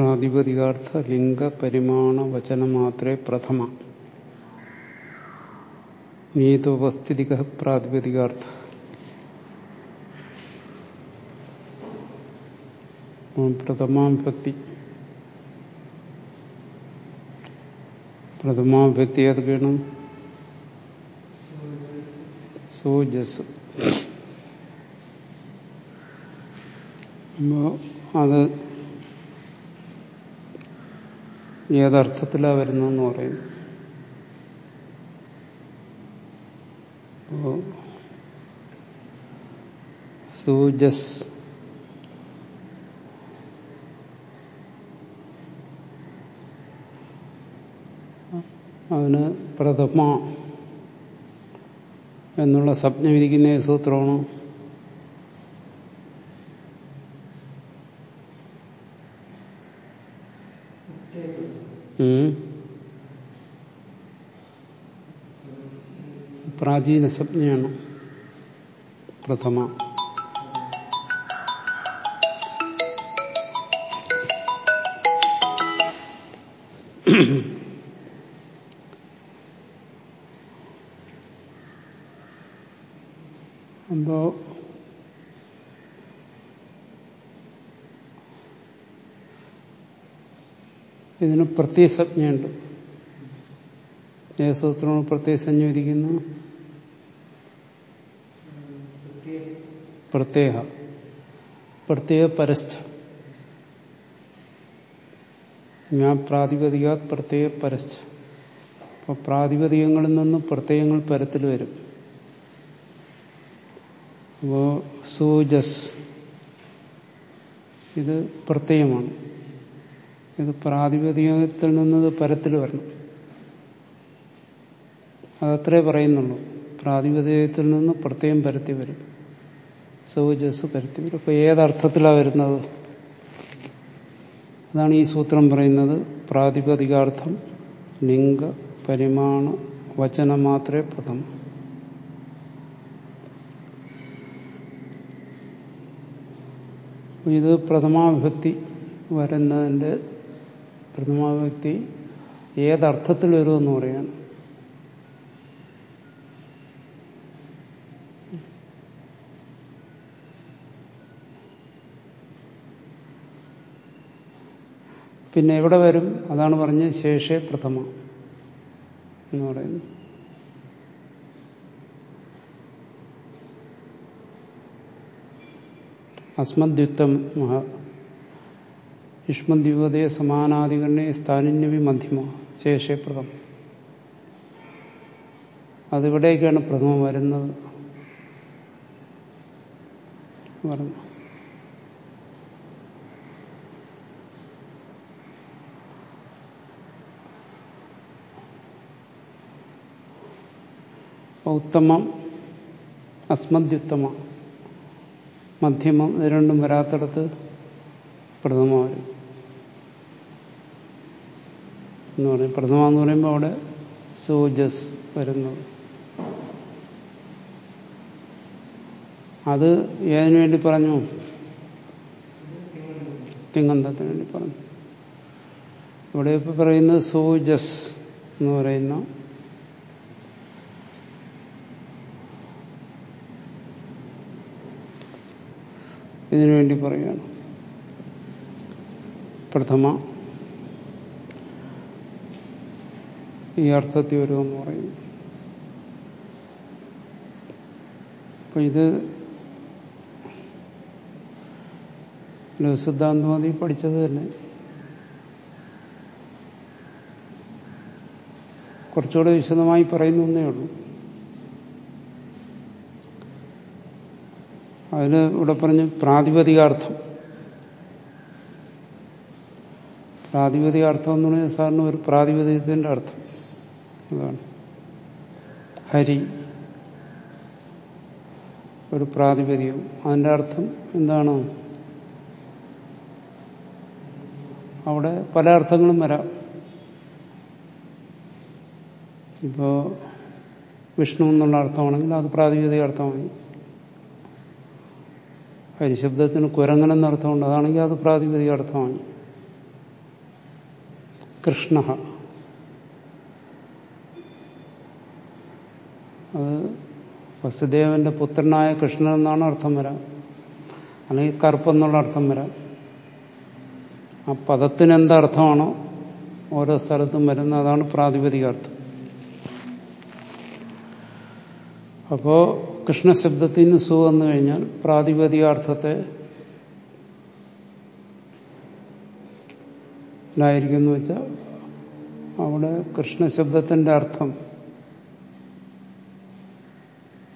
പ്രാതിപതികാർത്ഥ ലിംഗ പരിമാണ വചന മാത്രേ പ്രഥമ നീതോപസ്ഥിതിക പ്രാതിപതികാർത്ഥ പ്രഥമാവിഭക്തി പ്രഥമാവിഭക്തി ഏതൊക്കെയാണ് സോജസ് അപ്പോ അത് ഏതർത്ഥത്തിലാണ് വരുന്നതെന്ന് പറയും. സൂജസ് അതിന് പ്രഥമ എന്നുള്ള സ്വപ്നം വിധിക്കുന്ന സൂത്രമാണ് പ്രാചീന സംജ്ഞയാണ് പ്രഥമ അപ്പോ ഇതിന് പ്രത്യസജ്ഞയുണ്ട് ഏസൂത്രമാണ് പ്രത്യസഞ്ജ വിധിക്കുന്നു. പ്രത്യേക. പ്രത്യേക പരസ്ഥ ഞാൻ പ്രാതിപതിക പ്രത്യേക പരസ്ഥ അപ്പൊ പ്രാതിപതികങ്ങളിൽ നിന്ന് പ്രത്യയങ്ങൾ പരത്തിൽ വരും. അപ്പോ സൂജസ്. ഇത് പ്രത്യയമാണ് ഇത് പ്രാതിപതികത്തിൽ നിന്നത് പരത്തിൽ വരണം. അതത്രേ പറയുന്നുള്ളൂ. പ്രാതിപതികത്തിൽ നിന്ന് പ്രത്യേകം പരത്തി വരും. സൗജസ് പരത്തി വരും. അപ്പൊ ഏതർത്ഥത്തിലാണ് വരുന്നത്? അതാണ് ഈ സൂത്രം പറയുന്നത്. പ്രാതിപതികാർത്ഥം ലിംഗ പരിമാണ വചനം മാത്രമേ പ്രഥം ഇത് പ്രഥമാവിഭക്തി വരുന്നതിന്റെ പ്രഥമാവിഭക്തി ഏതർത്ഥത്തിൽ വരുമെന്ന് പറയാണ് പിന്നെ എവിടെ വരും? അതാണ് പറഞ്ഞ ശേഷേ പ്രഥമ എന്ന് പറയുന്നു അസ്മദ്യുക്തം യുഷ്മദ്യുവതയെ സമാനാധികരണെ സ്ഥാനിന്യവി മധ്യമ ശേഷപ്രദം. അതിവിടേക്കാണ് പ്രഥമം വരുന്നത്. പറഞ്ഞു. ഉത്തമം അസ്മദ്യുത്തമ മധ്യമം ഇത് രണ്ടും വരാത്തടത്ത് പ്രഥമ വരും. എന്ന് പറയും. പ്രഥമ എന്ന് പറയുമ്പോൾ അവിടെ സൂജസ് വരുന്നത് അത് ഏതിനു വേണ്ടി പറഞ്ഞു? തിങ്ങന്തത്തിന് വേണ്ടി പറഞ്ഞു. ഇവിടെ ഇപ്പൊ പറയുന്നത് സൂജസ് എന്ന് പറയുന്ന. ഇതിനുവേണ്ടി പറയുകയാണ്. പ്രഥമ ഈ അർത്ഥത്തിൽ വരുമെന്ന് പറയുന്നു. അപ്പൊ ഇത് സിദ്ധാന്തവാദി പഠിച്ചത് തന്നെ. കുറച്ചുകൂടെ വിശദമായി പറയുന്നു എന്നേ ഉള്ളൂ. അതിന് ഇവിടെ പറഞ്ഞ് പ്രാതിപതികാർത്ഥം. പ്രാതിപതികാർത്ഥം എന്ന് പറഞ്ഞാൽ സാറിന് ഒരു പ്രാതിപതികത്തിന്റെ അർത്ഥം. അതാണ് ഹരി. ഒരു പ്രാതിപതികം അതിന്റെ അർത്ഥം എന്താണ്? അവിടെ പല അർത്ഥങ്ങളും വരാം. ഇപ്പോ വിഷ്ണു എന്നുള്ള അർത്ഥമാണെങ്കിൽ അത് പ്രാതിപതിക അർത്ഥമായി. ഹരിശബ്ദത്തിന് കുരങ്ങനെന്നർത്ഥമുണ്ട് അതാണെങ്കിൽ അത് പ്രാതിപതിക അർത്ഥമായി. കൃഷ്ണ. അത് വസുദേവന്റെ പുത്രനായ കൃഷ്ണൻ എന്നാണ് അർത്ഥം വരാം. അല്ലെങ്കിൽ കറുപ്പെന്നുള്ള അർത്ഥം വരാം. ആ പദത്തിന് എന്തർത്ഥമാണോ ഓരോ സ്ഥലത്തും വരുന്ന അതാണ് പ്രാതിപതികാർത്ഥം അപ്പോ കൃഷ്ണശബ്ദത്തിൽ നിന്ന് സു വന്നു കഴിഞ്ഞാൽ പ്രാതിപതികാർത്ഥത്തെ ായിരിക്കുന്നു വെച്ചാൽ അവിടെ കൃഷ്ണശബ്ദത്തിന്റെ അർത്ഥം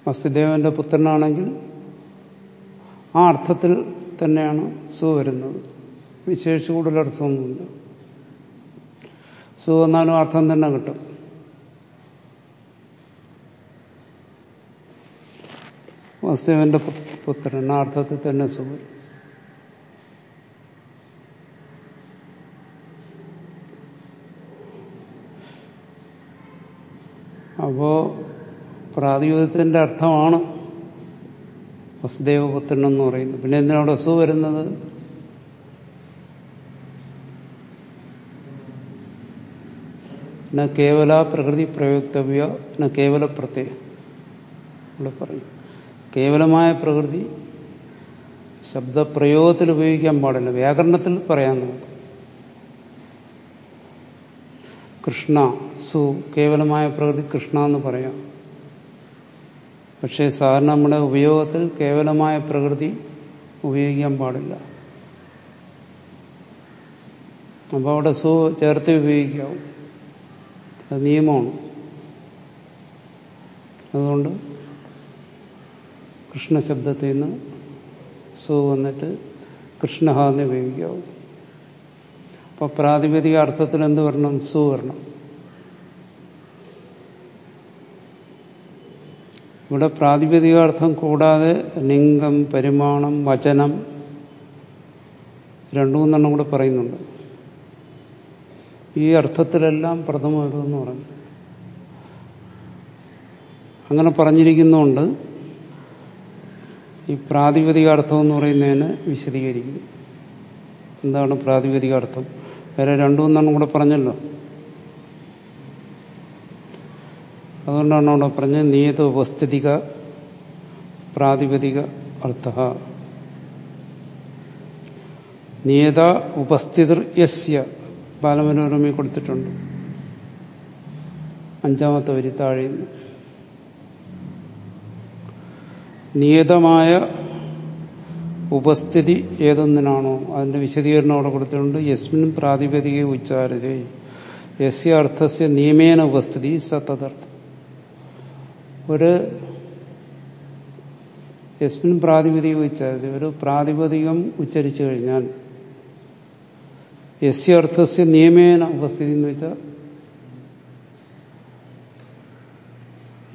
വസുദേവന്റെ പുത്രനാണെങ്കിൽ ആ അർത്ഥത്തിൽ തന്നെയാണ് സു വരുന്നത്. വിശേഷിച്ച് കൂടുതൽ അർത്ഥമൊന്നുമില്ല. സു എന്നാലും അർത്ഥം തന്നെ കിട്ടും. വസുദേവന്റെ പുത്രൻ ആ അർത്ഥത്തിൽ തന്നെ സു അപ്പോ പ്രാതിപത്യത്തിന്റെ അർത്ഥമാണ് വസുദേവപുത്രൻ എന്ന് പറയുന്നത്. പിന്നെ എന്തിനാണ് വസു വരുന്നത്? ന കേവല പ്രകൃതി പ്രയോക്തവ്യ ന കേവല പ്രത്യയം. ഇവിടെ പറയും. കേവലമായ പ്രകൃതി ശബ്ദപ്രയോഗത്തിൽ ഉപയോഗിക്കാൻ പാടില്ല. വ്യാകരണത്തിൽ പറയാൻ നോക്കും കൃഷ്ണ സു കേവലമായ പ്രകൃതി കൃഷ്ണ എന്ന് പറയാം. പക്ഷേ സാധാരണ നമ്മുടെ ഉപയോഗത്തിൽ കേവലമായ പ്രകൃതി ഉപയോഗിക്കാൻ പാടില്ല. അപ്പോൾ അവിടെ സു ചേർത്ത് ഉപയോഗിക്കാവും. അത് നിയമമാണ്. അതുകൊണ്ട് കൃഷ്ണശബ്ദത്തിൽ നിന്ന് സു വന്നിട്ട് കൃഷ്ണഹാന്ന് ഉപയോഗിക്കാവും. അപ്പോൾ പ്രാതിപതിക അർത്ഥത്തിൽ എന്ത് വരണം? സു വരണം. ഇവിടെ പ്രാതിപതികാർത്ഥം കൂടാതെ ലിംഗം പരിമാണം വചനം രണ്ടു മൂന്നെണ്ണം കൂടെ പറയുന്നുണ്ട്. ഈ അർത്ഥത്തിലെല്ലാം പ്രഥമ എന്ന് പറഞ്ഞു അങ്ങനെ പറഞ്ഞിരിക്കുന്നുണ്ട് ഈ പ്രാതിപതികാർത്ഥം എന്ന് പറയുന്നതിന് വിശദീകരിക്കുന്നു. എന്താണ് പ്രാതിപതികാർത്ഥം വേറെ രണ്ടു മൂന്നെണ്ണം കൂടെ പറഞ്ഞല്ലോ. അതുകൊണ്ടാണ് അവിടെ പറഞ്ഞത് നിയത ഉപസ്ഥിതിക പ്രാതിപതിക അർത്ഥ. നിയത ഉപസ്ഥിതിർ യസ്യ. ബാലമനോരമയിൽ കൊടുത്തിട്ടുണ്ട്. അഞ്ചാമത്തെ വരി താഴെ നിയതമായ ഉപസ്ഥിതി ഏതൊന്നിനാണോ? അതിന്റെ വിശദീകരണം അവിടെ കൊടുത്തിട്ടുണ്ട്. യസ്മിൻ പ്രാതിപതിക ഉച്ചാരതേ. യസ്യ അർത്ഥസ്യ നിയമേന ഉപസ്ഥിതി സത്തദർത്ഥം ഒരു യസ്മിൻ പ്രാതിപതികം ഉച്ചാരത ഒരു പ്രാതിപതികം ഉച്ചരിച്ചു കഴിഞ്ഞാൽ യസ്യ അർത്ഥസ്യ നിയമേന ഉപസ്ഥിതി എന്ന് വെച്ചാൽ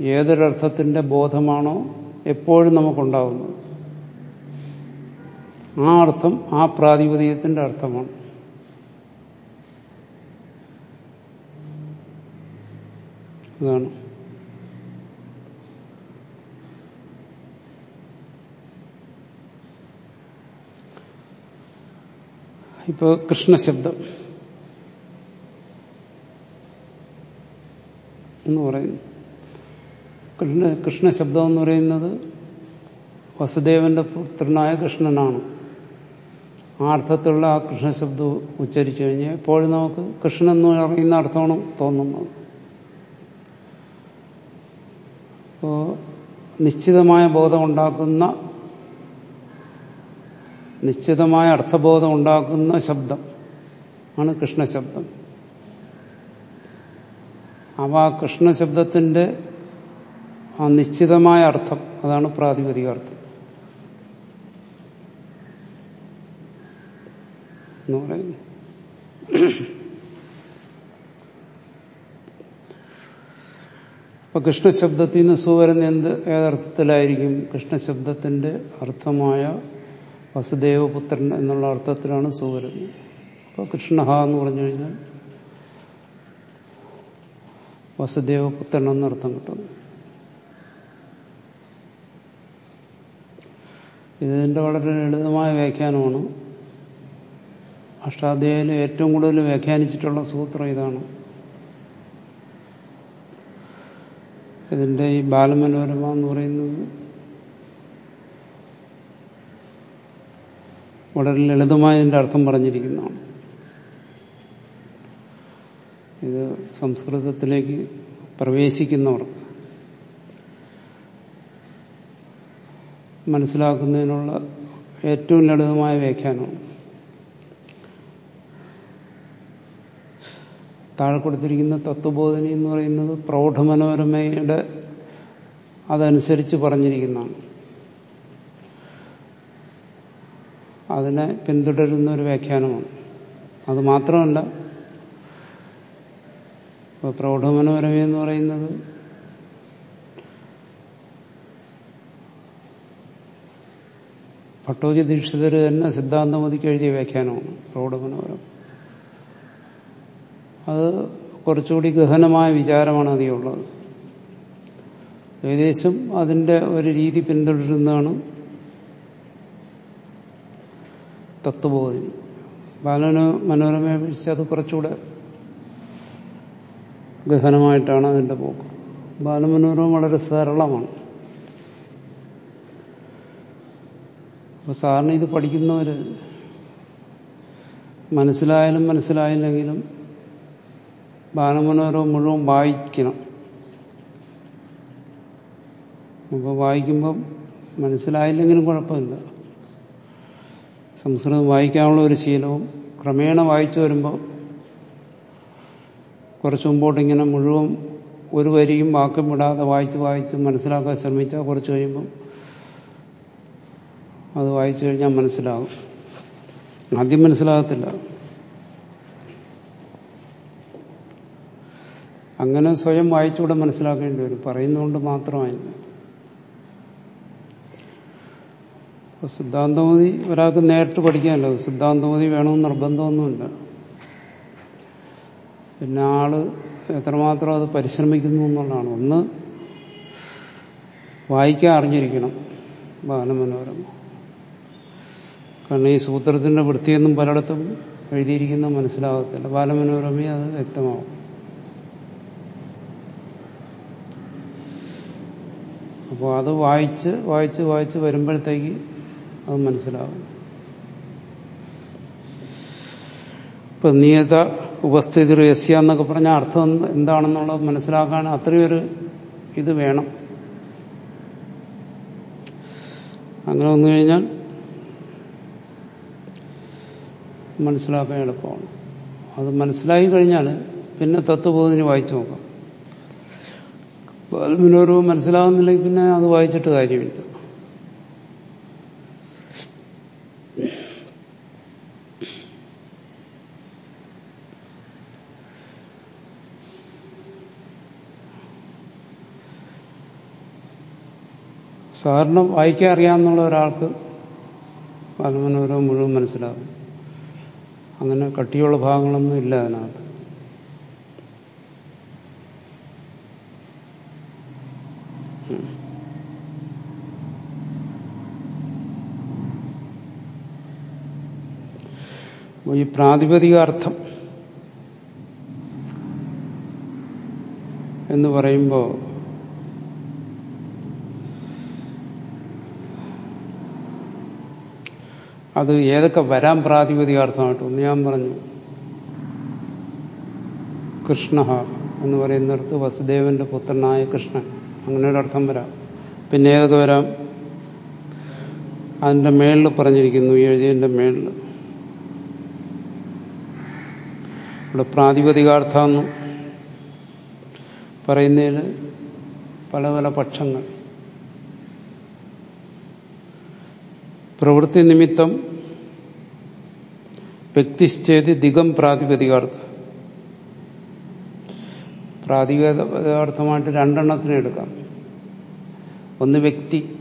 ഏതൊരർത്ഥത്തിന്റെ ബോധമാണോ എപ്പോഴും നമുക്കുണ്ടാകുന്നത് ആ അർത്ഥം ആ പ്രാതിപതികത്തിന്റെ അർത്ഥമാണ്. അതാണ്. ഇപ്പോ കൃഷ്ണശബ്ദം എന്ന് പറയുന്നു. കൃഷ്ണ കൃഷ്ണശബ്ദം എന്ന് പറയുന്നത് വസുദേവന്റെ പുത്രനായ കൃഷ്ണനാണ്. ആ അർത്ഥത്തിലുള്ള ആ കൃഷ്ണശബ്ദം ഉച്ചരിച്ചു കഴിഞ്ഞാൽ എപ്പോഴും നമുക്ക് കൃഷ്ണൻ എന്ന് പറയുന്ന അർത്ഥമാണ് തോന്നുന്നത്. അപ്പോ നിശ്ചിതമായ ബോധം ഉണ്ടാക്കുന്ന നിശ്ചിതമായ അർത്ഥബോധം ഉണ്ടാക്കുന്ന ശബ്ദം ആണ് കൃഷ്ണശബ്ദം അപ്പൊ ആ കൃഷ്ണശബ്ദത്തിന്റെ ആ നിശ്ചിതമായ അർത്ഥം അതാണ് പ്രാതിപതികാർത്ഥം എന്ന് പറയുന്നു. അപ്പൊ കൃഷ്ണശബ്ദത്തിൽ നിന്ന് സുവരുന്ന എന്ത് ഏതർത്ഥത്തിലായിരിക്കും കൃഷ്ണശബ്ദത്തിന്റെ അർത്ഥമായ വസുദേവപുത്രൻ എന്നുള്ള അർത്ഥത്തിലാണ് സുവരുന്നത് അപ്പോൾ കൃഷ്ണ എന്ന് പറഞ്ഞു കഴിഞ്ഞാൽ വസുദേവപുത്രൻ എന്നർത്ഥം കിട്ടുന്നു. ഇതിന്റെ വളരെ ലളിതമായ വ്യാഖ്യാനമാണ്. അഷ്ടാധ്യായിൽ ഏറ്റവും കൂടുതൽ വ്യാഖ്യാനിച്ചിട്ടുള്ള സൂത്രം ഇതാണ്. ഇതിന്റെ ഈ ബാലമനോരമ എന്ന് പറയുന്നത് വളരെ ലളിതമായ ഇതിന്റെ അർത്ഥം പറഞ്ഞിരിക്കുന്നതാണ്. ഇത് സംസ്കൃതത്തിലേക്ക് പ്രവേശിക്കുന്നവർക്ക് മനസ്സിലാക്കുന്നതിനുള്ള ഏറ്റവും ലളിതമായ വ്യാഖ്യാനമാണ്. താഴെ കൊടുത്തിരിക്കുന്ന തത്വബോധന എന്ന് പറയുന്നത് പ്രൗഢമനോരമയുടെ അതനുസരിച്ച് പറഞ്ഞിരിക്കുന്നതാണ്. അതിനെ പിന്തുടരുന്ന ഒരു വ്യാഖ്യാനമാണ്. അത് മാത്രമല്ല ഇപ്പോൾ പ്രൗഢമനോരമി എന്ന് പറയുന്നത് ഭട്ടോജി ദീക്ഷിതർ തന്നെ സിദ്ധാന്തമതിക്ക് എഴുതിയ വ്യാഖ്യാനമാണ് പ്രൗഢമനോരം അത് കുറച്ചുകൂടി ഗഹനമായ വിചാരമാണ് അതിലുള്ളത്. ഏകദേശം അതിന്റെ ഒരു രീതി പിന്തുടരുന്നതാണ് തത്വബോധിനി ബാലന് മനോരമയെ അപേക്ഷിച്ച് അത് കുറച്ചുകൂടെ ഗഹനമായിട്ടാണ് അതിന്റെ പോക്ക്. ബാലമനോരമ വളരെ സരളമാണ്. അപ്പോൾ സാറിന് ഇത് പഠിക്കുന്നവർ മനസ്സിലായാലും മനസ്സിലായില്ലെങ്കിലും ബാലമനോരമ മുഴുവൻ വായിക്കണം. അപ്പോൾ വായിക്കുമ്പം മനസ്സിലായില്ലെങ്കിലും കുഴപ്പമില്ല. സംസ്കൃതം വായിക്കാനുള്ള ഒരു ശീലവും ക്രമേണ വായിച്ചു വരുമ്പോൾ കുറച്ച് മുമ്പോട്ട് ഇങ്ങനെ മുഴുവൻ ഒരു വരിയും വാക്കും വിടാതെ വായിച്ച് വായിച്ച് മനസ്സിലാക്കാൻ ശ്രമിച്ചാൽ കുറച്ച് കഴിയുമ്പോൾ അത് വായിച്ചു കഴിഞ്ഞാൽ മനസ്സിലാകും. ആദ്യം മനസ്സിലാകത്തില്ല. അങ്ങനെ സ്വയം വായിച്ചുകൂടെ മനസ്സിലാക്കേണ്ടി വരും. പറയുന്നതുകൊണ്ട് മാത്രമായില്ല. അപ്പോൾ സിദ്ധാന്തമതി ഒരാൾക്ക് നേരിട്ട് പഠിക്കാമല്ലോ സിദ്ധാന്തമതി വേണമെന്ന് നിർബന്ധമൊന്നുമില്ല. പിന്നെ ആൾ എത്രമാത്രം അത് പരിശ്രമിക്കുന്നു എന്നുള്ളതാണ്. ഒന്ന് വായിക്കാൻ അറിഞ്ഞിരിക്കണം ബാലമനോരമ. കാരണം ഈ സൂത്രത്തിന്റെ വൃത്തിയൊന്നും പലയിടത്തും എഴുതിയിരിക്കുന്ന മനസ്സിലാകത്തില്ല ബാലമനോരമയെ അത് വ്യക്തമാവും. അപ്പോൾ അത് വായിച്ച് വായിച്ച് വായിച്ച് വരുമ്പോഴത്തേക്ക് അത് മനസ്സിലാവും. ഇപ്പൊ നിയത ഉപസ്ഥിതി യസ്യ എന്നൊക്കെ പറഞ്ഞ അർത്ഥം എന്താണെന്നുള്ളത് മനസ്സിലാക്കാൻ അത്രയൊരു ഇത് വേണം. അങ്ങനെ വന്നു കഴിഞ്ഞാൽ മനസ്സിലാക്കാൻ എളുപ്പമാണ്. അത് മനസ്സിലായി കഴിഞ്ഞാൽ പിന്നെ തത്വബോധിനി വായിച്ചു നോക്കാം. ബാൽമിനോരോ മനസ്സിലാകുന്നില്ലെങ്കിൽ പിന്നെ അത് വായിച്ചിട്ട് കാര്യമില്ല. സാറിന് വായിക്കാൻ അറിയാമെന്നുള്ള ഒരാൾക്ക് ബാലമനോരവും മുഴുവൻ മനസ്സിലാകും അങ്ങനെ കട്ടിയുള്ള ഭാഗങ്ങളൊന്നും ഇല്ല അതിനകത്ത്. ഈ പ്രാതിപതികാർത്ഥം എന്ന് പറയുമ്പോൾ അത് ഏതൊക്കെ വരാൻ പ്രാതിപതികാർത്ഥമായിട്ട് ഒന്ന് ഞാൻ പറഞ്ഞു. കൃഷ്ണ എന്ന് പറയുന്നിടത്ത് വസുദേവന്റെ പുത്രനായ കൃഷ്ണൻ. അങ്ങനെ ഒരർത്ഥം വരാം. പിന്നെ ഏതൊക്കെ വരാം? അതിന്റെ മേളിൽ പറഞ്ഞിരിക്കുന്നു എഴുതിയതിന്റെ മേളിൽ. ഇവിടെ പ്രാതിപതികാർത്ഥം എന്ന് പറയുന്നതിൽ പല പല പക്ഷങ്ങൾ. പ്രവൃത്തി നിമിത്തം വ്യക്തിശ്ചേതി ദിഗം പ്രാതിപതികാർത്ഥം. പ്രാതിപതികാർത്ഥമായിട്ട് രണ്ടെണ്ണത്തിന് എടുക്കാം. ഒന്ന് വ്യക്തി.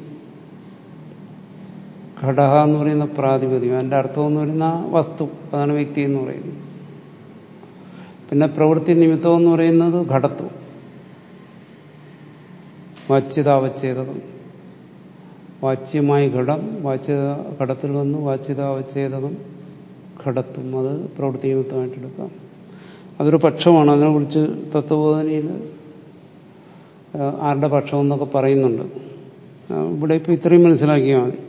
ഘടക എന്ന് പറയുന്ന പ്രാതിപതികം അതിന്റെ അർത്ഥം എന്ന് പറയുന്ന വസ്തു. അതാണ് വ്യക്തി എന്ന് പറയുന്നത്. പിന്നെ പ്രവൃത്തി നിമിത്തം എന്ന് പറയുന്നത് ഘടത്വം. വാച്യതാവച്ഛേദകം വാച്യമായി ഘടം വാച്യത ഘടത്തിൽ വന്ന് വാച്യതാവച്ഛേദകം ഘടത്തും അത് പ്രവൃത്തിയുക്തമായിട്ട് എടുക്കാം. അതൊരു പക്ഷമാണ് അതിനെക്കുറിച്ച് തത്വബോധനയിൽ ആരുടെ പക്ഷം എന്നൊക്കെ പറയുന്നുണ്ട്. ഇവിടെ ഇപ്പോൾ ഇത്രയും മനസ്സിലാക്കിയാൽ മതി.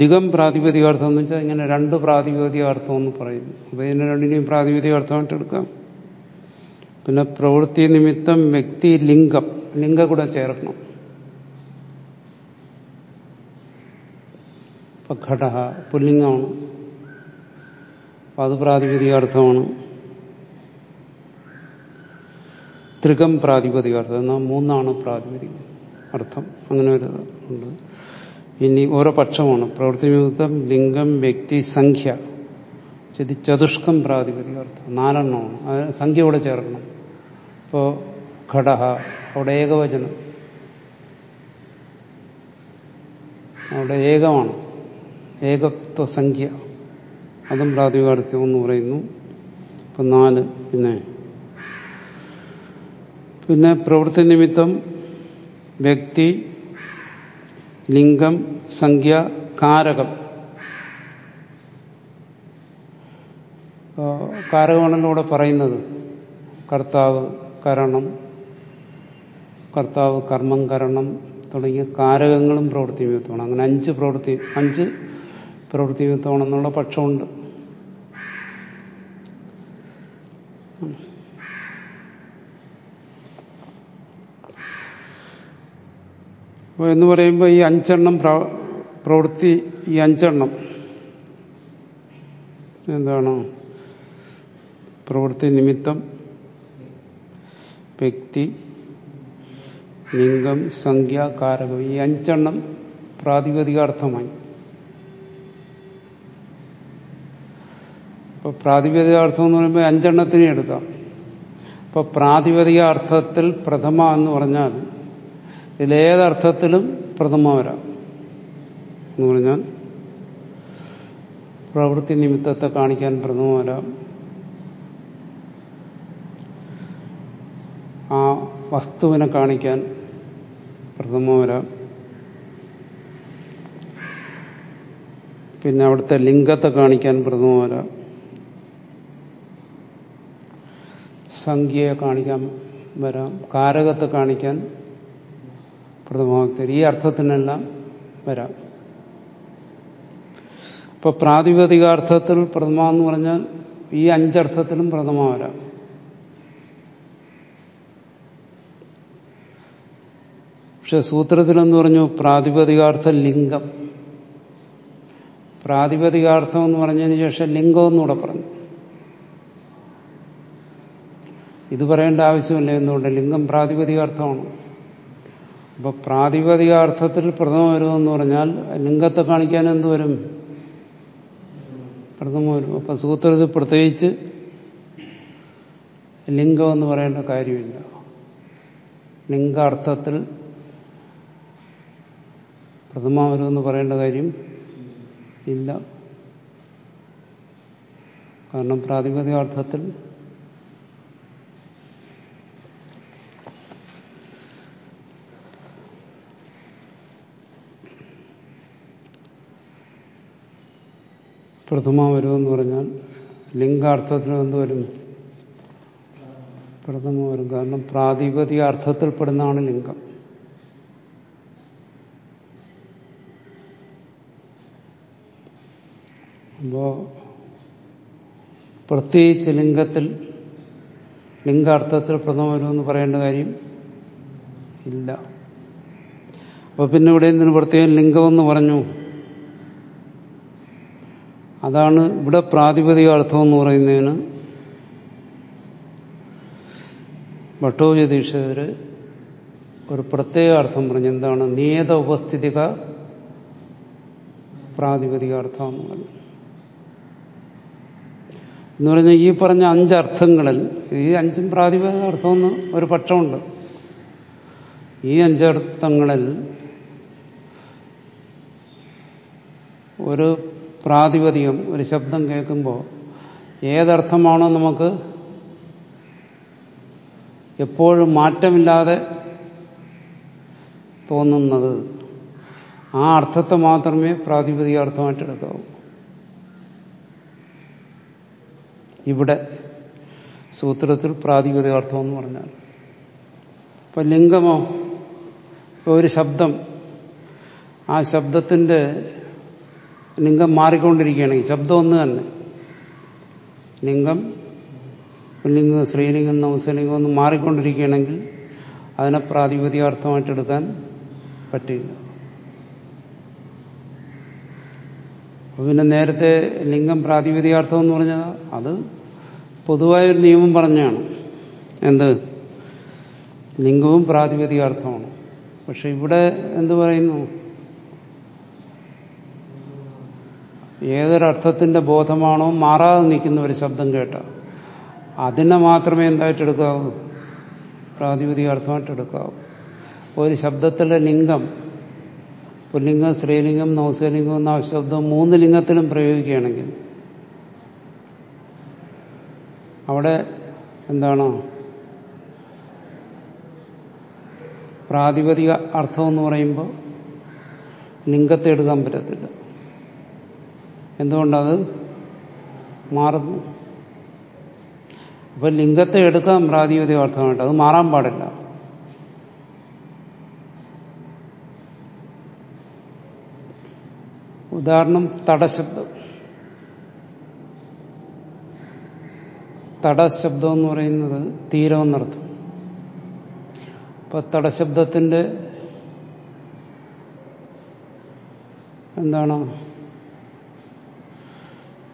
ദിഗം പ്രാതിപതികാർത്ഥം എന്ന് വെച്ചാൽ ഇങ്ങനെ രണ്ട് പ്രാതിപതികാർത്ഥം എന്ന് പറയുന്നു അപ്പോൾ ഇതിനെ രണ്ടിനെയും പ്രാതിപതികാർത്ഥമായിട്ട് എടുക്കാം. പിന്നെ പ്രവൃത്തി നിമിത്തം വ്യക്തി ലിംഗം ലിംഗം കൂടെ ചേർക്കണം. ഇപ്പൊ ഘട പുല്ലിംഗമാണ് അപ്പം അത് പ്രാതിപതികാർത്ഥമാണ്. ത്രികം പ്രാതിപതികാർത്ഥം. എന്നാൽ മൂന്നാണ് പ്രാതിപതി അർത്ഥം. അങ്ങനെ ഒരു ഉണ്ട്. ഇനി ഓരോ പക്ഷമാണ്. പ്രവൃത്തി നിമിത്തം ലിംഗം വ്യക്തി സംഖ്യ. ചെതി ചതുഷ്കം പ്രാതിപതികാർത്ഥം. നാലെണ്ണമാണ്. അതിന് സംഖ്യ ഇവിടെ ചേർക്കണം. ഇപ്പോ ഘടഹ അവിടെ ഏകവചനം. അവിടെ ഏകമാണ്. ഏകത്വ സംഖ്യ അതും പ്രാതികാരത്വം എന്ന് പറയുന്നു. ഇപ്പം നാല് പിന്നെ. പിന്നെ പ്രവൃത്തി നിമിത്തം വ്യക്തി ലിംഗം സംഖ്യ കാരകം. കാരകമാണല്ലോ ഇവിടെ പറയുന്നത്. കർത്താവ് കരണം കർത്താവ് കർമ്മം കരണം തുടങ്ങിയ കാരകങ്ങളും പ്രവൃത്തി നിമിത്തമാണ് അങ്ങനെ അഞ്ച് പ്രവൃത്തി അഞ്ച് പ്രവൃത്തി നിമിത്തമാണെന്നുള്ള പക്ഷമുണ്ട്. എന്ന് പറയുമ്പോൾ ഈ അഞ്ചെണ്ണം പ്രവൃത്തി ഈ അഞ്ചെണ്ണം. എന്താണ്? പ്രവൃത്തി നിമിത്തം വ്യക്തി ലിംഗം സംഖ്യ കാരകം ഈ അഞ്ചെണ്ണം പ്രാതിപതികാർത്ഥമായി അപ്പോൾ പ്രാതിപതികാർത്ഥം എന്ന് പറയുമ്പോൾ അഞ്ചെണ്ണത്തിനെ എടുക്കാം. അപ്പോൾ പ്രാതിപതികാർത്ഥത്തിൽ പ്രഥമ എന്ന് പറഞ്ഞാൽ ഇതിലേതർത്ഥത്തിലും പ്രഥമ വരാം എന്ന് പറഞ്ഞാൽ പ്രവൃത്തി നിമിത്തത്തെ കാണിക്കാൻ പ്രഥമ വരാം. ആ വസ്തുവിനെ കാണിക്കാൻ പ്രഥമ വരാം. പിന്നെ അവിടുത്തെ ലിംഗത്തെ കാണിക്കാൻ പ്രഥമ വരാം. സംഖ്യയെ കാണിക്കാൻ വരാം. കാരകത്തെ കാണിക്കാൻ പ്രഥമാക്തർ ഈ അർത്ഥത്തിനെല്ലാം വരാം. ഇപ്പൊ പ്രാതിപതികാർത്ഥത്തിൽ പ്രഥമ എന്ന് പറഞ്ഞാൽ ഈ അഞ്ചർത്ഥത്തിലും പ്രഥമ വരാം. പക്ഷെ സൂത്രത്തിലെന്ന് പറഞ്ഞു പ്രാതിപതികാർത്ഥ ലിംഗം. പ്രാതിപതികാർത്ഥം എന്ന് പറഞ്ഞതിന് ശേഷം ലിംഗം എന്നൂടെ പറഞ്ഞു. ഇത് പറയേണ്ട ആവശ്യമില്ല എന്തുകൊണ്ട് ലിംഗം പ്രാതിപതികാർത്ഥമാണ്. അപ്പൊ പ്രാതിപതികാർത്ഥത്തിൽ പ്രഥമ വരുമെന്ന് പറഞ്ഞാൽ ലിംഗത്തെ കാണിക്കാൻ എന്ത് വരും? പ്രഥമ വരും. അപ്പൊ സൂത്രത്തിൽ പ്രത്യേകിച്ച് ലിംഗം എന്ന് പറയേണ്ട കാര്യമില്ല. ലിംഗാർത്ഥത്തിൽ പ്രഥമ വരുമെന്ന് പറയേണ്ട കാര്യം ഇല്ല. കാരണം പ്രാതിപതികാർത്ഥത്തിൽ പ്രഥമ വരുമെന്ന് പറഞ്ഞാൽ ലിംഗാർത്ഥത്തിൽ എന്ത് വരും? പ്രഥമ വരും. കാരണം പ്രാതിപതിക അർത്ഥത്തിൽപ്പെടുന്നതാണ് ലിംഗം. അപ്പോ പ്രത്യേകിച്ച് ലിംഗത്തിൽ ലിംഗാർത്ഥത്തിൽ പ്രഥമ വരുമെന്ന് പറയേണ്ട കാര്യം ഇല്ല. അപ്പൊ പിന്നെ ഇവിടെ എന്തിനു പ്രത്യേകം ലിംഗമെന്ന് പറഞ്ഞു? അതാണ് ഇവിടെ പ്രാതിപതിക അർത്ഥം എന്ന് പറയുന്നതിന് ഭട്ടോജതീക്ഷകര് ഒരു പ്രത്യേക അർത്ഥം പറഞ്ഞു. എന്താണ്? നിയത ഉപസ്ഥിതിക പ്രാതിപതിക അർത്ഥം എന്ന് പറഞ്ഞു. എന്ന് പറഞ്ഞാൽ ഈ പറഞ്ഞ അഞ്ചർത്ഥങ്ങളിൽ ഈ അഞ്ചും പ്രാതിപതിക എന്ന് ഒരു പക്ഷമുണ്ട്. ഈ അഞ്ചർത്ഥങ്ങളിൽ ഒരു പ്രാതിപതികം ഒരു ശബ്ദം കേൾക്കുമ്പോൾ ഏതർത്ഥമാണോ നമുക്ക് എപ്പോഴും മാറ്റമില്ലാതെ തോന്നുന്നത്. ആ അർത്ഥത്തെ മാത്രമേ പ്രാതിപതിക അർത്ഥമായിട്ട് എടുക്കാവൂ ഇവിടെ സൂത്രത്തിൽ പ്രാതിപതിക അർത്ഥം എന്ന് പറഞ്ഞാൽ ഇപ്പൊ ലിംഗമോ ഒരു ശബ്ദം ആ ശബ്ദത്തിന്റെ ലിംഗം മാറിക്കൊണ്ടിരിക്കുകയാണ്. ഈ ശബ്ദം ഒന്ന് തന്നെ. ലിംഗം പുല്ലിംഗം സ്ത്രീലിംഗം നൗസലിംഗം ഒന്ന് മാറിക്കൊണ്ടിരിക്കുകയാണെങ്കിൽ അതിനെ പ്രാതിപതികാർത്ഥമായിട്ട് എടുക്കാൻ പറ്റില്ല. പിന്നെ നേരത്തെ ലിംഗം പ്രാതിപതികാർത്ഥം എന്ന് പറഞ്ഞാൽ അത് പൊതുവായൊരു നിയമം പറഞ്ഞാണ്. എന്ത്? ലിംഗവും പ്രാതിപതികാർത്ഥമാണ് പക്ഷെ ഇവിടെ എന്ത് പറയുന്നു? ഏതൊരർത്ഥത്തിന്റെ ബോധമാണോ മാറാതെ നിൽക്കുന്ന ഒരു ശബ്ദം കേട്ട. അതിനെ മാത്രമേ എന്തായിട്ട് എടുക്കാവൂ പ്രാതിപതിക അർത്ഥമായിട്ട് എടുക്കാവൂ ഒരു ശബ്ദത്തിലെ ലിംഗം പുല്ലിംഗം സ്ത്രീലിംഗം നൗസലിംഗം എന്ന ശബ്ദം മൂന്ന് ലിംഗത്തിലും പ്രയോഗിക്കുകയാണെങ്കിൽ അവിടെ എന്താണോ? പ്രാതിപതിക അർത്ഥം എന്ന് പറയുമ്പോൾ ലിംഗത്തെ എടുക്കാൻ പറ്റത്തില്ല. എന്തുകൊണ്ടത്? മാറുന്നു. അപ്പൊ ലിംഗത്തെ എടുക്കാം പ്രാതിപതിക അർത്ഥമായിട്ട്. അത് മാറാൻ പാടില്ല. ഉദാഹരണം തടശബ്ദം. തടശബ്ദം എന്ന് പറയുന്നത് തീരമെന്നർത്ഥം. അപ്പൊ തടശബ്ദത്തിന്റെ എന്താണ്?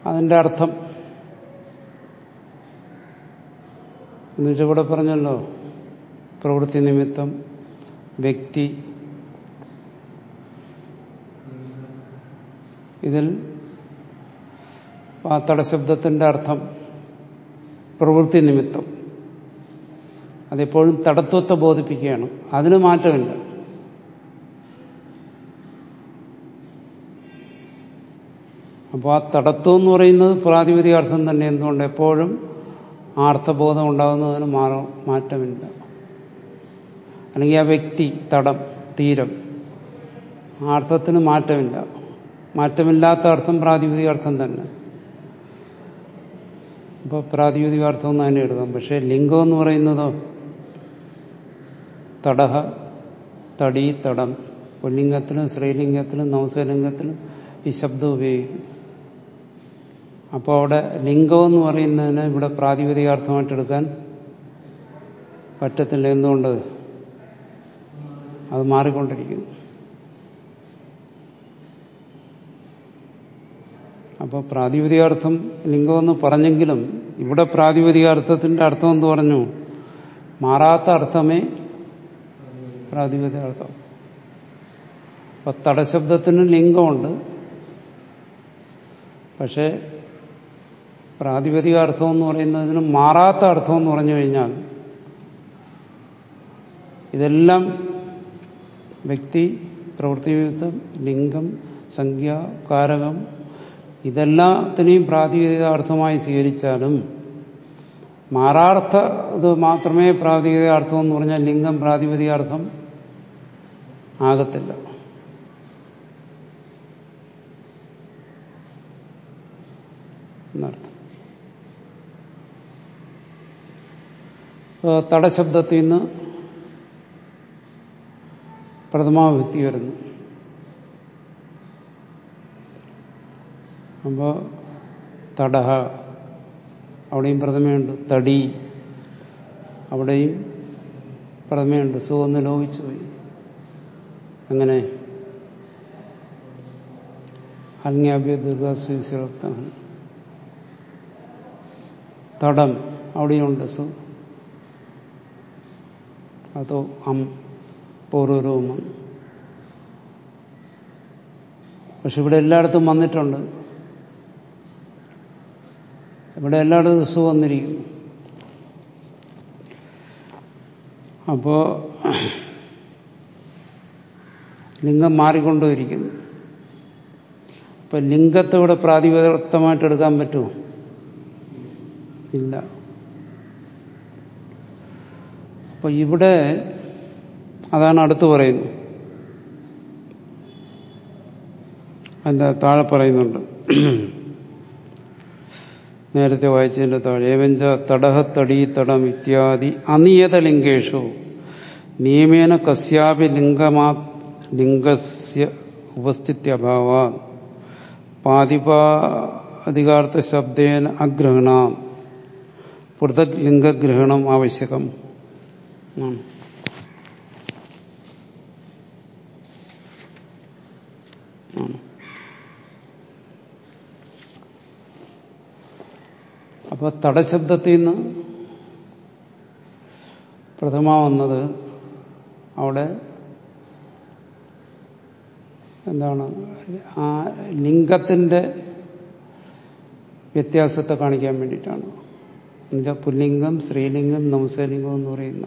അതിന്റെ അർത്ഥം. എന്നുവെച്ചാൽ ഇവിടെ പറഞ്ഞല്ലോ പ്രവൃത്തി നിമിത്തം വ്യക്തി. ഇതിൽ ആ തടശബ്ദത്തിന്റെ അർത്ഥം പ്രവൃത്തി നിമിത്തം. അതെപ്പോഴും തടത്വത്തെ ബോധിപ്പിക്കുകയാണ്. അതിന് മാറ്റമില്ല. അപ്പോൾ ആ തടത്വം എന്ന് പറയുന്നത് പ്രാതിപതികാർത്ഥം തന്നെ എന്തുകൊണ്ട് എപ്പോഴും ആ ഉണ്ടാകുന്നതിന് മാറ മാറ്റമില്ല. അല്ലെങ്കിൽ ആ വ്യക്തി തടം തീരം ആർത്ഥത്തിന് മാറ്റമില്ല. മാറ്റമില്ലാത്ത അർത്ഥം പ്രാതിപതികാർത്ഥം തന്നെ. അപ്പോൾ പ്രാതിപതികാർത്ഥം ഒന്ന് തന്നെ എടുക്കാം. പക്ഷേ ലിംഗം എന്ന് പറയുന്നതോ തടഹ തടി തടം പുല്ലിംഗത്തിലും സ്ത്രീലിംഗത്തിലും നവസലിംഗത്തിലും ഈ ശബ്ദം ഉപയോഗിക്കും. അപ്പോൾ അവിടെ ലിംഗം എന്ന് പറയുന്നതിന് ഇവിടെ പ്രാതിപതികാർത്ഥമായിട്ട് എടുക്കാൻ പറ്റത്തില്ല. എന്തുകൊണ്ട്? അത് മാറിക്കൊണ്ടിരിക്കുന്നു. അപ്പോൾ പ്രാതിപതികാർത്ഥം ലിംഗമെന്ന് പറഞ്ഞെങ്കിലും ഇവിടെ പ്രാതിപതികാർത്ഥത്തിന്റെ അർത്ഥം എന്ന് പറഞ്ഞു? മാറാത്ത അർത്ഥമേ പ്രാതിപതികാർത്ഥം. അപ്പൊ തടശബ്ദത്തിന് ലിംഗമുണ്ട്. പക്ഷേ പ്രാതിപതികാർത്ഥം എന്ന് പറയുന്നതിന് മാറാത്ത അർത്ഥം എന്ന് പറഞ്ഞു കഴിഞ്ഞാൽ ഇതെല്ലാം വ്യക്തി പ്രവൃത്തിയുക്തം ലിംഗം സംഖ്യ കാരകം ഇതെല്ലാത്തിനെയും പ്രാതിപതിക അർത്ഥമായി സ്വീകരിച്ചാലും മാറാർത്ഥ ഇത് മാത്രമേ പ്രാതിപതിക അർത്ഥം എന്ന് പറഞ്ഞാൽ ലിംഗം പ്രാതിപതിക അർത്ഥം ആകത്തില്ല. എന്നർത്ഥം. തടശബ്ദത്തിൽ നിന്ന് പ്രഥമാവിഭക്തി വരുന്നു. അപ്പോൾ തടഹ അവിടെയും പ്രഥമയുണ്ട്. തടി അവിടെയും പ്രഥമയുണ്ട്. സുഖം ലോപിച്ചു പോയി. അങ്ങനെ അന്യാഭ്യ ദുർഗാസ്വീസിറക്ത തടം അവിടെയുണ്ട്. സു അതോ അം പൂർവരൂപം പക്ഷെ ഇവിടെ എല്ലായിടത്തും വന്നിട്ടുണ്ട്. ഇവിടെ എല്ലായിടത്തും സു വന്നിരിക്കും അപ്പോ ലിംഗം മാറിക്കൊണ്ടിരിക്കുന്നു അപ്പൊ ലിംഗത്തെ ഇവിടെ പ്രാതിപദമായിട്ട് എടുക്കാൻ പറ്റുമോ? ഇല്ല. അപ്പൊ ഇവിടെ അതാണ് അടുത്ത് പറയുന്നു അതിന്റെ താഴെ പറയുന്നുണ്ട്. നേരത്തെ വായിച്ചതിന്റെ താഴെ ഏവഞ്ച തടഹത്തടി തടി ഇത്യാദി അനിയത ലിംഗേഷു നിയമേന കസ്യാപി ലിംഗമാ ലിംഗസ്യ ഉപസ്ഥിത്യഭാവ പാതിപാധികാർത്ഥ ശബ്ദേന അഗ്രഹണ. പൃഥക് ലിംഗഗ്രഹണം ആവശ്യകം. ആണ് അപ്പൊ തടശബ്ദത്തിൽ നിന്ന് പ്രഥമ വന്നത് അവിടെ എന്താണ്? ആ ലിംഗത്തിന്റെ വ്യത്യാസത്തെ കാണിക്കാൻ വേണ്ടിയിട്ടാണ്. എന്താ പുല്ലിംഗം സ്ത്രീലിംഗം നംസലിംഗം എന്ന് പറയുന്ന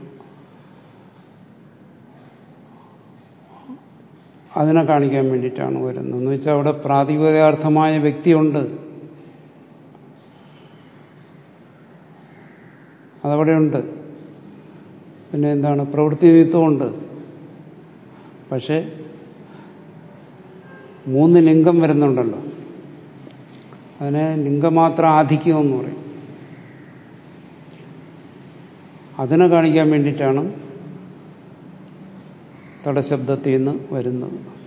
അതിനെ കാണിക്കാൻ വേണ്ടിയിട്ടാണ് വരുന്നത്. എന്ന് വെച്ചാൽ അവിടെ പ്രാതിപതികാർത്ഥമായ വ്യക്തിയുണ്ട്. അതവിടെയുണ്ട്. പിന്നെ എന്താണ്? പ്രവൃത്തി നിമിത്തമുണ്ട്. പക്ഷേ മൂന്ന് ലിംഗം വരുന്നുണ്ടല്ലോ. അതിനെ ലിംഗമാത്ര ആധിക്യം പറയും. അതിനെ കാണിക്കാൻ വേണ്ടിയിട്ടാണ് തടശബ്ദത്തിൽ നിന്ന് വരുന്നത്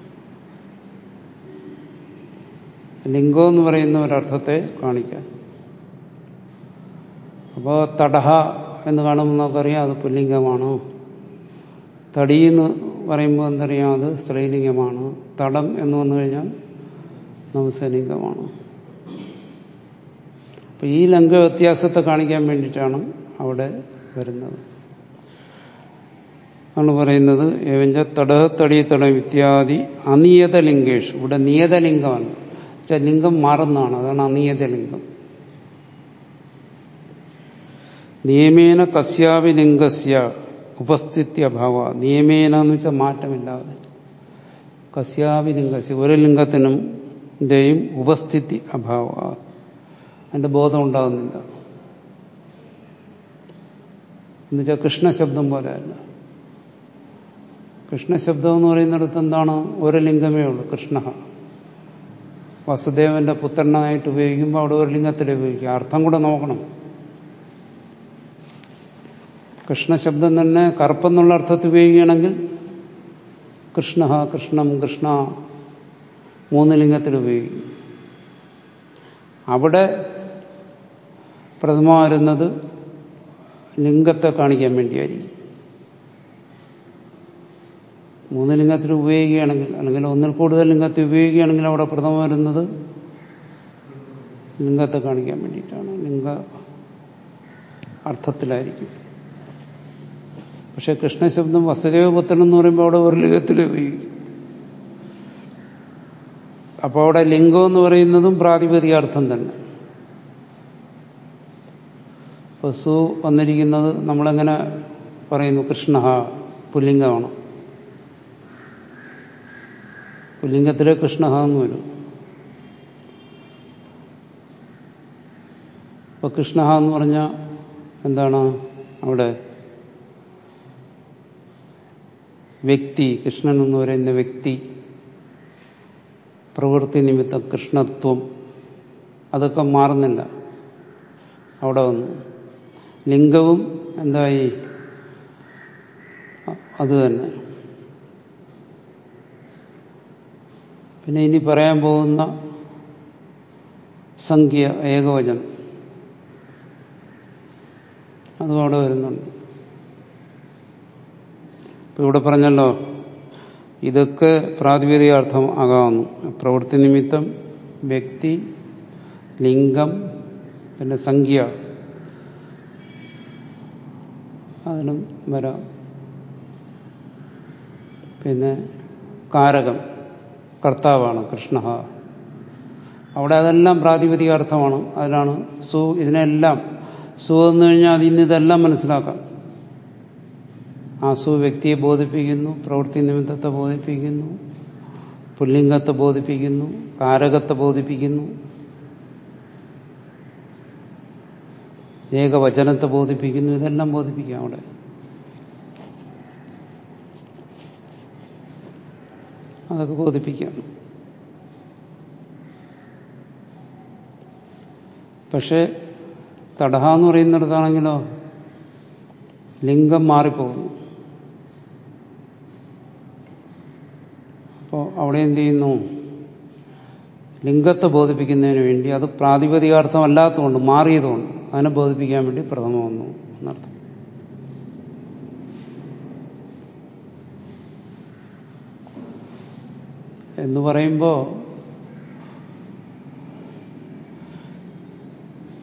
ലിംഗം എന്ന് പറയുന്ന ഒരർത്ഥത്തെ കാണിക്കാൻ അപ്പോൾ തടഹ എന്ന് കാണുമ്പോൾ നമുക്കറിയാം അത് പുല്ലിംഗമാണ്? തടി എന്ന് പറയുമ്പോൾ എന്തറിയാം അത് സ്ത്രീലിംഗമാണ്. തടം എന്ന് വന്നു കഴിഞ്ഞാൽ നമുസലിംഗമാണ് അപ്പം ഈ ലിംഗ വ്യത്യാസത്തെ കാണിക്കാൻ വേണ്ടിയിട്ടാണ് അവിടെ വരുന്നത്. ആണ് പറയുന്നത് ഏവഞ്ച തടഹ തടി തടം ഇത്യാദി അനിയത ലിംഗേഷ് ഇവിടെ നിയതലിംഗമാണ്. ലിംഗം മാറുന്നതാണ്. അതാണ് അനിയത ലിംഗം നിയമേന കസ്യാവി ലിംഗസ്യ ഉപസ്ഥിത്യഭാവ നിയമേന എന്ന് വെച്ചാൽ മാറ്റമില്ലാതെ. കസ്യാവി ലിംഗസ്യ. ഒരു ലിംഗത്തിനും ന്റെയും ഉപസ്ഥിതി അഭാവ. അതിന്റെ ബോധം ഉണ്ടാകുന്നില്ല. എന്നുവെച്ചാൽ കൃഷ്ണശബ്ദം പോലെയല്ല. കൃഷ്ണശബ്ദം എന്ന് പറയുന്നിടത്ത് എന്താണ്? ഒരു ലിംഗമേ ഉള്ളൂ കൃഷ്ണ. വസുദേവന്റെ പുത്രനായിട്ട് ഉപയോഗിക്കുമ്പോൾ അവിടെ ഒരു ലിംഗത്തിൽ ഉപയോഗിക്കുക അർത്ഥം കൂടെ നോക്കണം. കൃഷ്ണശബ്ദം തന്നെ കറുപ്പെന്നുള്ള അർത്ഥത്തിൽ ഉപയോഗിക്കുകയാണെങ്കിൽ കൃഷ്ണ കൃഷ്ണം കൃഷ്ണ മൂന്ന് ലിംഗത്തിൽ ഉപയോഗിക്കും. അവിടെ പ്രഥമ വരുന്നത് ലിംഗത്തെ കാണിക്കാൻ വേണ്ടിയായിരിക്കും. മൂന്ന് ലിംഗത്തിൽ ഉപയോഗിക്കുകയാണെങ്കിൽ അല്ലെങ്കിൽ ഒന്നിൽ കൂടുതൽ ലിംഗത്തിൽ ഉപയോഗിക്കുകയാണെങ്കിൽ അവിടെ പ്രഥമ വരുന്നത് ലിംഗത്തെ കാണിക്കാൻ വേണ്ടിയിട്ടാണ്. ലിംഗ അർത്ഥത്തിലായിരിക്കും. പക്ഷെ കൃഷ്ണശബ്ദം വസുദേവപുത്രൻ എന്ന് പറയുമ്പോൾ അവിടെ ഒരു ലിംഗത്തിൽ ഉപയോഗിക്കും. അപ്പോൾ അവിടെ ലിംഗം എന്ന് പറയുന്നതും പ്രാതിപതികാർത്ഥം തന്നെ. പശു വന്നിരിക്കുന്നത് നമ്മളെങ്ങനെ പറയുന്നു? കൃഷ്ണ പുല്ലിംഗമാണ്? പുല്ലിംഗത്തിലെ കൃഷ്ണ എന്ന് വരും. അപ്പൊ കൃഷ്ണ എന്ന് പറഞ്ഞ എന്താണ് അവിടെ? വ്യക്തി കൃഷ്ണൻ എന്ന് പറയുന്ന വ്യക്തി പ്രവൃത്തി നിമിത്തം കൃഷ്ണത്വം അതൊക്കെ മാറുന്നില്ല. അവിടെ വന്നു. ലിംഗവും എന്തായി? അത് തന്നെ. പിന്നെ ഇനി പറയാൻ പോകുന്ന സംഖ്യ ഏകവചനം. അതും അവിടെ വരുന്നുണ്ട്. ഇപ്പൊ ഇവിടെ പറഞ്ഞല്ലോ ഇതൊക്കെ പ്രാതിപതികാർത്ഥം ആകാവുന്നു. പ്രവൃത്തി നിമിത്തം വ്യക്തി ലിംഗം പിന്നെ സംഖ്യ. അതിനും വരാം. പിന്നെ കാരകം. കർത്താവാണ് കൃഷ്ണ. അവിടെ അതെല്ലാം പ്രാതിപതികാർത്ഥമാണ് അതിലാണ് സു ഇതിനെല്ലാം സു എന്ന് കഴിഞ്ഞാൽ അതിന് ഇതെല്ലാം മനസ്സിലാക്കാം. ആ സു വ്യക്തിയെ ബോധിപ്പിക്കുന്നു പ്രവൃത്തി നിമിത്തത്തെ ബോധിപ്പിക്കുന്നു പുല്ലിംഗത്തെ ബോധിപ്പിക്കുന്നു കാരകത്തെ ബോധിപ്പിക്കുന്നു ഏകവചനത്തെ ബോധിപ്പിക്കുന്നു ഇതെല്ലാം ബോധിപ്പിക്കാം അവിടെ. അതൊക്കെ ബോധിപ്പിക്കാം പക്ഷേ തടഹ എന്ന് പറയുന്നിടത്താണെങ്കിലോ ലിംഗം മാറിപ്പോകുന്നു. അപ്പോൾ അവിടെ എന്ത് ചെയ്യുന്നു? ലിംഗത്തെ ബോധിപ്പിക്കുന്നതിന് വേണ്ടി അത് പ്രാതിപതികാർത്ഥമല്ലാത്തതുകൊണ്ട് മാറിയതുകൊണ്ട് അതിനെ ബോധിപ്പിക്കാൻ വേണ്ടി പ്രഥമം വന്നു എന്നർത്ഥം. എന്ന് പറയുമ്പോൾ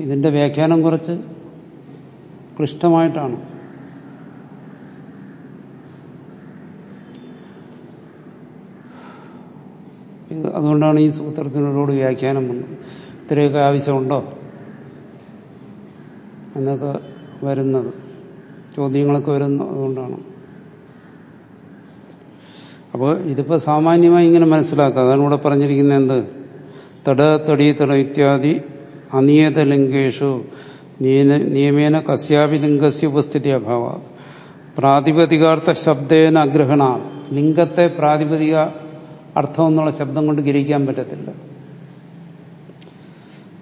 ഇതിന്റെ വ്യാഖ്യാനം കുറച്ച് ക്ലിഷ്ടമായിട്ടാണ്. അതുകൊണ്ടാണ് ഈ സൂത്രത്തിനോട് വ്യാഖ്യാനം വന്നത്. ഇത്രയൊക്കെ ആവശ്യമുണ്ടോ? എന്നൊക്കെ വരുന്നത്. ചോദ്യങ്ങളൊക്കെ വരുന്നത് അതുകൊണ്ടാണ്. അപ്പോൾ ഇതിപ്പോൾ സാമാന്യമായി ഇങ്ങനെ മനസ്സിലാക്കുക അതാണ് ഇവിടെ പറഞ്ഞിരിക്കുന്നത് എന്ത്? തട തടി തട ഇത്യാദി അനിയത ലിംഗേഷു നിയമേന കസ്യാപി ലിംഗസ്യ ഉപസ്ഥിതി അഭാവ പ്രാതിപതികാർത്ഥ ശബ്ദേന അഗ്രഹണ. ലിംഗത്തെ പ്രാതിപതിക അർത്ഥം എന്നുള്ള ശബ്ദം കൊണ്ട് ഗ്രഹിക്കാൻ പറ്റത്തില്ല.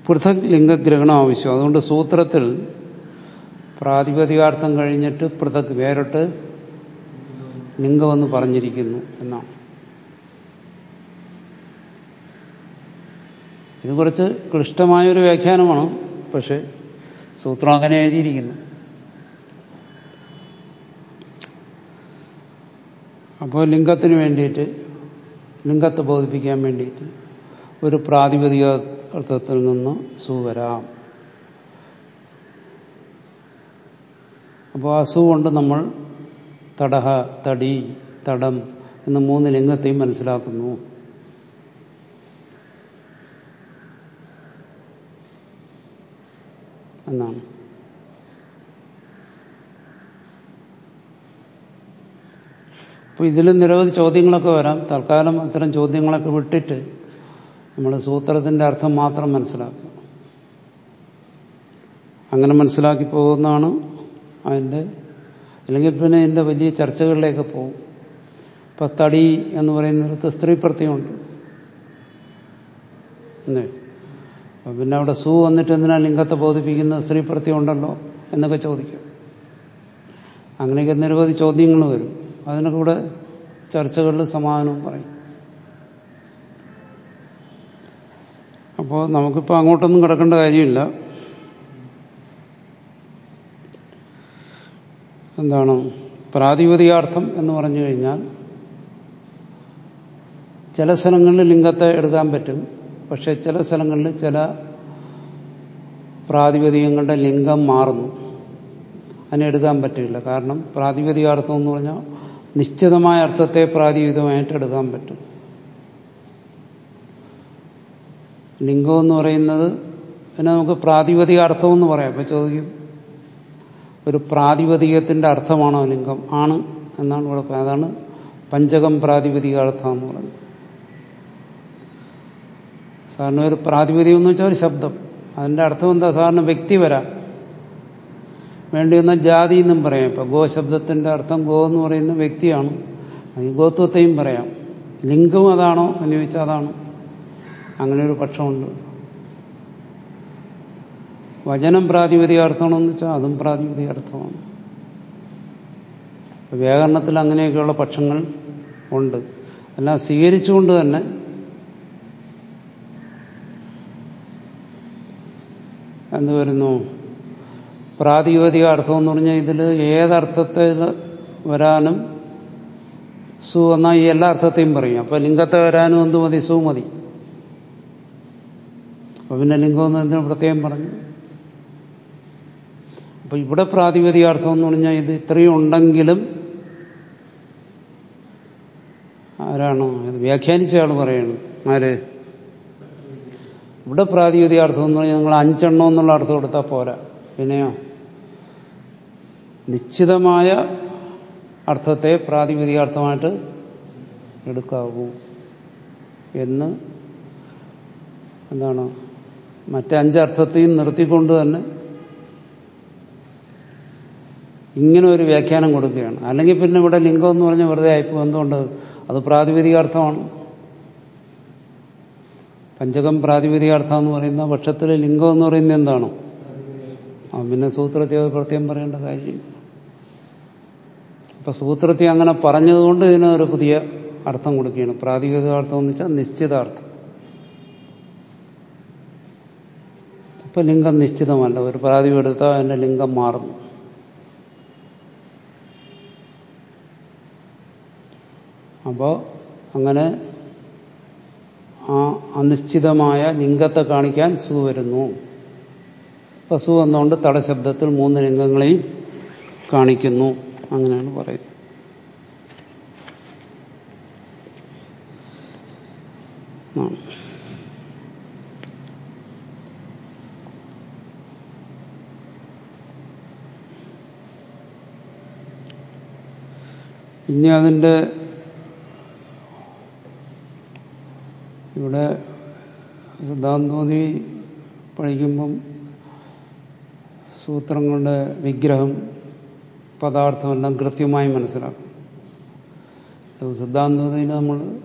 പൃഥക് ലിംഗഗ്രഹണം ആവശ്യം. അതുകൊണ്ട് സൂത്രത്തിൽ പ്രാതിപതികാർത്ഥം കഴിഞ്ഞിട്ട് പൃഥക് വേറിട്ട് ലിംഗമെന്ന് പറഞ്ഞിരിക്കുന്നു എന്നാണ്. ഇത് കുറച്ച് ക്ലിഷ്ടമായൊരു വ്യാഖ്യാനമാണ് പക്ഷെ സൂത്രം അങ്ങനെ എഴുതിയിരിക്കുന്നു. അപ്പോൾ ലിംഗത്തിന് വേണ്ടിയിട്ട് ലിംഗത്തെ ബോധിപ്പിക്കാൻ വേണ്ടിയിട്ട് ഒരു പ്രാതിപതിക അർത്ഥത്തിൽ നിന്ന് സു വരാം. അപ്പോൾ ആ സു കൊണ്ട് നമ്മൾ തടഹ തടി തടം എന്ന മൂന്ന് ലിംഗത്തെയും മനസ്സിലാക്കുന്നു. എന്നാണ്. അപ്പൊ ഇതിൽ നിരവധി ചോദ്യങ്ങളൊക്കെ വരാം. തൽക്കാലം അത്തരം ചോദ്യങ്ങളൊക്കെ വിട്ടിട്ട് നമ്മൾ സൂത്രത്തിന്റെ അർത്ഥം മാത്രം മനസ്സിലാക്കുക. അങ്ങനെ മനസ്സിലാക്കി പോകുന്നതാണ് അതിന്റെ അല്ലെങ്കിൽ പിന്നെ എന്റെ വലിയ ചർച്ചകളിലേക്ക് പോകും. പത്തടി തടി എന്ന് പറയുന്നിടത്ത് സ്ത്രീ പ്രത്യമുണ്ട് പിന്നെ അവിടെ സൂ വന്നിട്ട് എന്തിനാ ലിംഗത്തെ ബോധിപ്പിക്കുന്ന സ്ത്രീ പ്രത്യം ഉണ്ടല്ലോ എന്നൊക്കെ ചോദിക്കും. അങ്ങനെയൊക്കെ നിരവധി ചോദ്യങ്ങൾ വരും. അതിനൊക്കെ കൂടെ ചർച്ചകളിൽ സമാധാനവും പറയും. അപ്പോൾ നമുക്കിപ്പോൾ അങ്ങോട്ടൊന്നും കിടക്കേണ്ട കാര്യമില്ല. എന്താണ്? പ്രാതിപതികാർത്ഥം എന്ന് പറഞ്ഞു കഴിഞ്ഞാൽ ചില സ്ഥലങ്ങളിൽ ലിംഗത്തെ എടുക്കാൻ പറ്റും. പക്ഷേ ചില സ്ഥലങ്ങളിൽ ചില പ്രാതിപതികങ്ങളുടെ ലിംഗം മാറുന്നു. അതിനെ എടുക്കാൻ പറ്റില്ല. കാരണം പ്രാതിപതികാർത്ഥം എന്ന് പറഞ്ഞാൽ നിശ്ചിതമായ അർത്ഥത്തെ പ്രാതിപതികമായിട്ട് എടുക്കാൻ പറ്റും. ലിംഗം എന്ന് പറയുന്നത് പിന്നെ നമുക്ക് പ്രാതിപതിക അർത്ഥമെന്ന് പറയാം. അപ്പൊ ചോദിക്കും ഒരു പ്രാതിപതികത്തിന്റെ അർത്ഥമാണോ ലിംഗം? ആണ് എന്നാണ് ഇവിടെ പറയുന്നത് അതാണ് പഞ്ചകം പ്രാതിപതിക അർത്ഥം എന്ന് പറയുന്നത്. സാറിന് ഒരു പ്രാതിപതികം എന്ന് വെച്ചാൽ ഒരു ശബ്ദം. അതിന്റെ അർത്ഥം എന്താ? സാറിന് വ്യക്തി വരാം. വേണ്ടി വന്ന ജാതി എന്നും പറയാം. ഇപ്പൊ ഗോ ശബ്ദത്തിന്റെ അർത്ഥം ഗോ എന്ന് പറയുന്ന വ്യക്തിയാണ്. ഗോത്വത്തെയും പറയാം. ലിംഗം അതാണോ എന്ന് ചോദിച്ചാൽ അതാണ്. അങ്ങനെ ഒരു പക്ഷമുണ്ട്. വചനം പ്രാതിപതികാർത്ഥമാണെന്ന് വെച്ചാൽ അതും പ്രാതിപതികാർത്ഥമാണ് വ്യാകരണത്തിൽ അങ്ങനെയൊക്കെയുള്ള പക്ഷങ്ങൾ ഉണ്ട്. അല്ല സ്വീകരിച്ചുകൊണ്ട് തന്നെ എന്ത് വരുന്നു? പ്രാതിപതിക അർത്ഥം എന്ന് പറഞ്ഞാൽ ഇതിൽ ഏതർത്ഥത്തിൽ വരാനും സു എന്നാൽ ഈ എല്ലാ അർത്ഥത്തെയും പറയും. അപ്പൊ ലിംഗത്തെ വരാനും എന്ത് മതി സു മതി. അപ്പൊ പിന്നെ ലിംഗം എന്ന് എന്തിനു പ്രത്യേകം പറഞ്ഞു അപ്പൊ ഇവിടെ പ്രാതിപതികാർത്ഥം എന്ന് പറഞ്ഞാൽ ഇത് ഇത്രയും ഉണ്ടെങ്കിലും ആരാണ് ഇത് വ്യാഖ്യാനിച്ച ആൾ പറയണം. ആര്? ഇവിടെ പ്രാതിപതികാർത്ഥം എന്ന് പറഞ്ഞാൽ നിങ്ങൾ അഞ്ചെണ്ണം എന്നുള്ള അർത്ഥം കൊടുത്താൽ പോരാ. പിന്നെയോ? നിശ്ചിതമായ അർത്ഥത്തെ പ്രാതിപതികാർത്ഥമായിട്ട് എടുക്കാവൂ എന്ന് എന്താണ്? മറ്റഞ്ചർത്ഥത്തെയും നിർത്തിക്കൊണ്ട് തന്നെ ഇങ്ങനെ ഒരു വ്യാഖ്യാനം കൊടുക്കുകയാണ്. അല്ലെങ്കിൽ പിന്നെ ഇവിടെ ലിംഗം എന്ന് പറഞ്ഞാൽ വെറുതെ ആയിപ്പോ എന്തുകൊണ്ട്? അത് പ്രാതിപതികാർത്ഥമാണ് പഞ്ചകം പ്രാതിപതികാർത്ഥം എന്ന് പറയുന്ന പക്ഷത്തിൽ ലിംഗം എന്ന് പറയുന്നത് എന്താണ്? പിന്നെ സൂത്രത്തെ പ്രത്യേകം പറയേണ്ട കാര്യം. അപ്പൊ സൂത്രത്തെ അങ്ങനെ പറഞ്ഞതുകൊണ്ട് ഇതിന് ഒരു പുതിയ അർത്ഥം കൊടുക്കുകയാണ്. പ്രാതിപതികാർത്ഥം എന്ന് വെച്ചാൽ നിശ്ചിതാർത്ഥം. ഇപ്പൊ ലിംഗം നിശ്ചിതമല്ല. ഒരു പ്രാതിപെടുത്താൽ അതിന്റെ ലിംഗം മാറുന്നു. അപ്പോൾ അങ്ങനെ ആ അനിശ്ചിതമായ ലിംഗത്തെ കാണിക്കാൻ സു വരുന്നു. അപ്പൊ സു എന്നുകൊണ്ട് തടശബ്ദത്തിൽ മൂന്ന് ലിംഗങ്ങളെയും കാണിക്കുന്നു. അങ്ങനെയാണ് പറയുന്നത്. ഇനി അതിന്റെ ഇവിടെ സിദ്ധാന്തോതി പഠിക്കുമ്പം സൂത്രങ്ങളുടെ വിഗ്രഹം പദാർത്ഥമെല്ലാം കൃത്യമായി മനസ്സിലാക്കും. സിദ്ധാന്തോതിയിൽ നമ്മൾ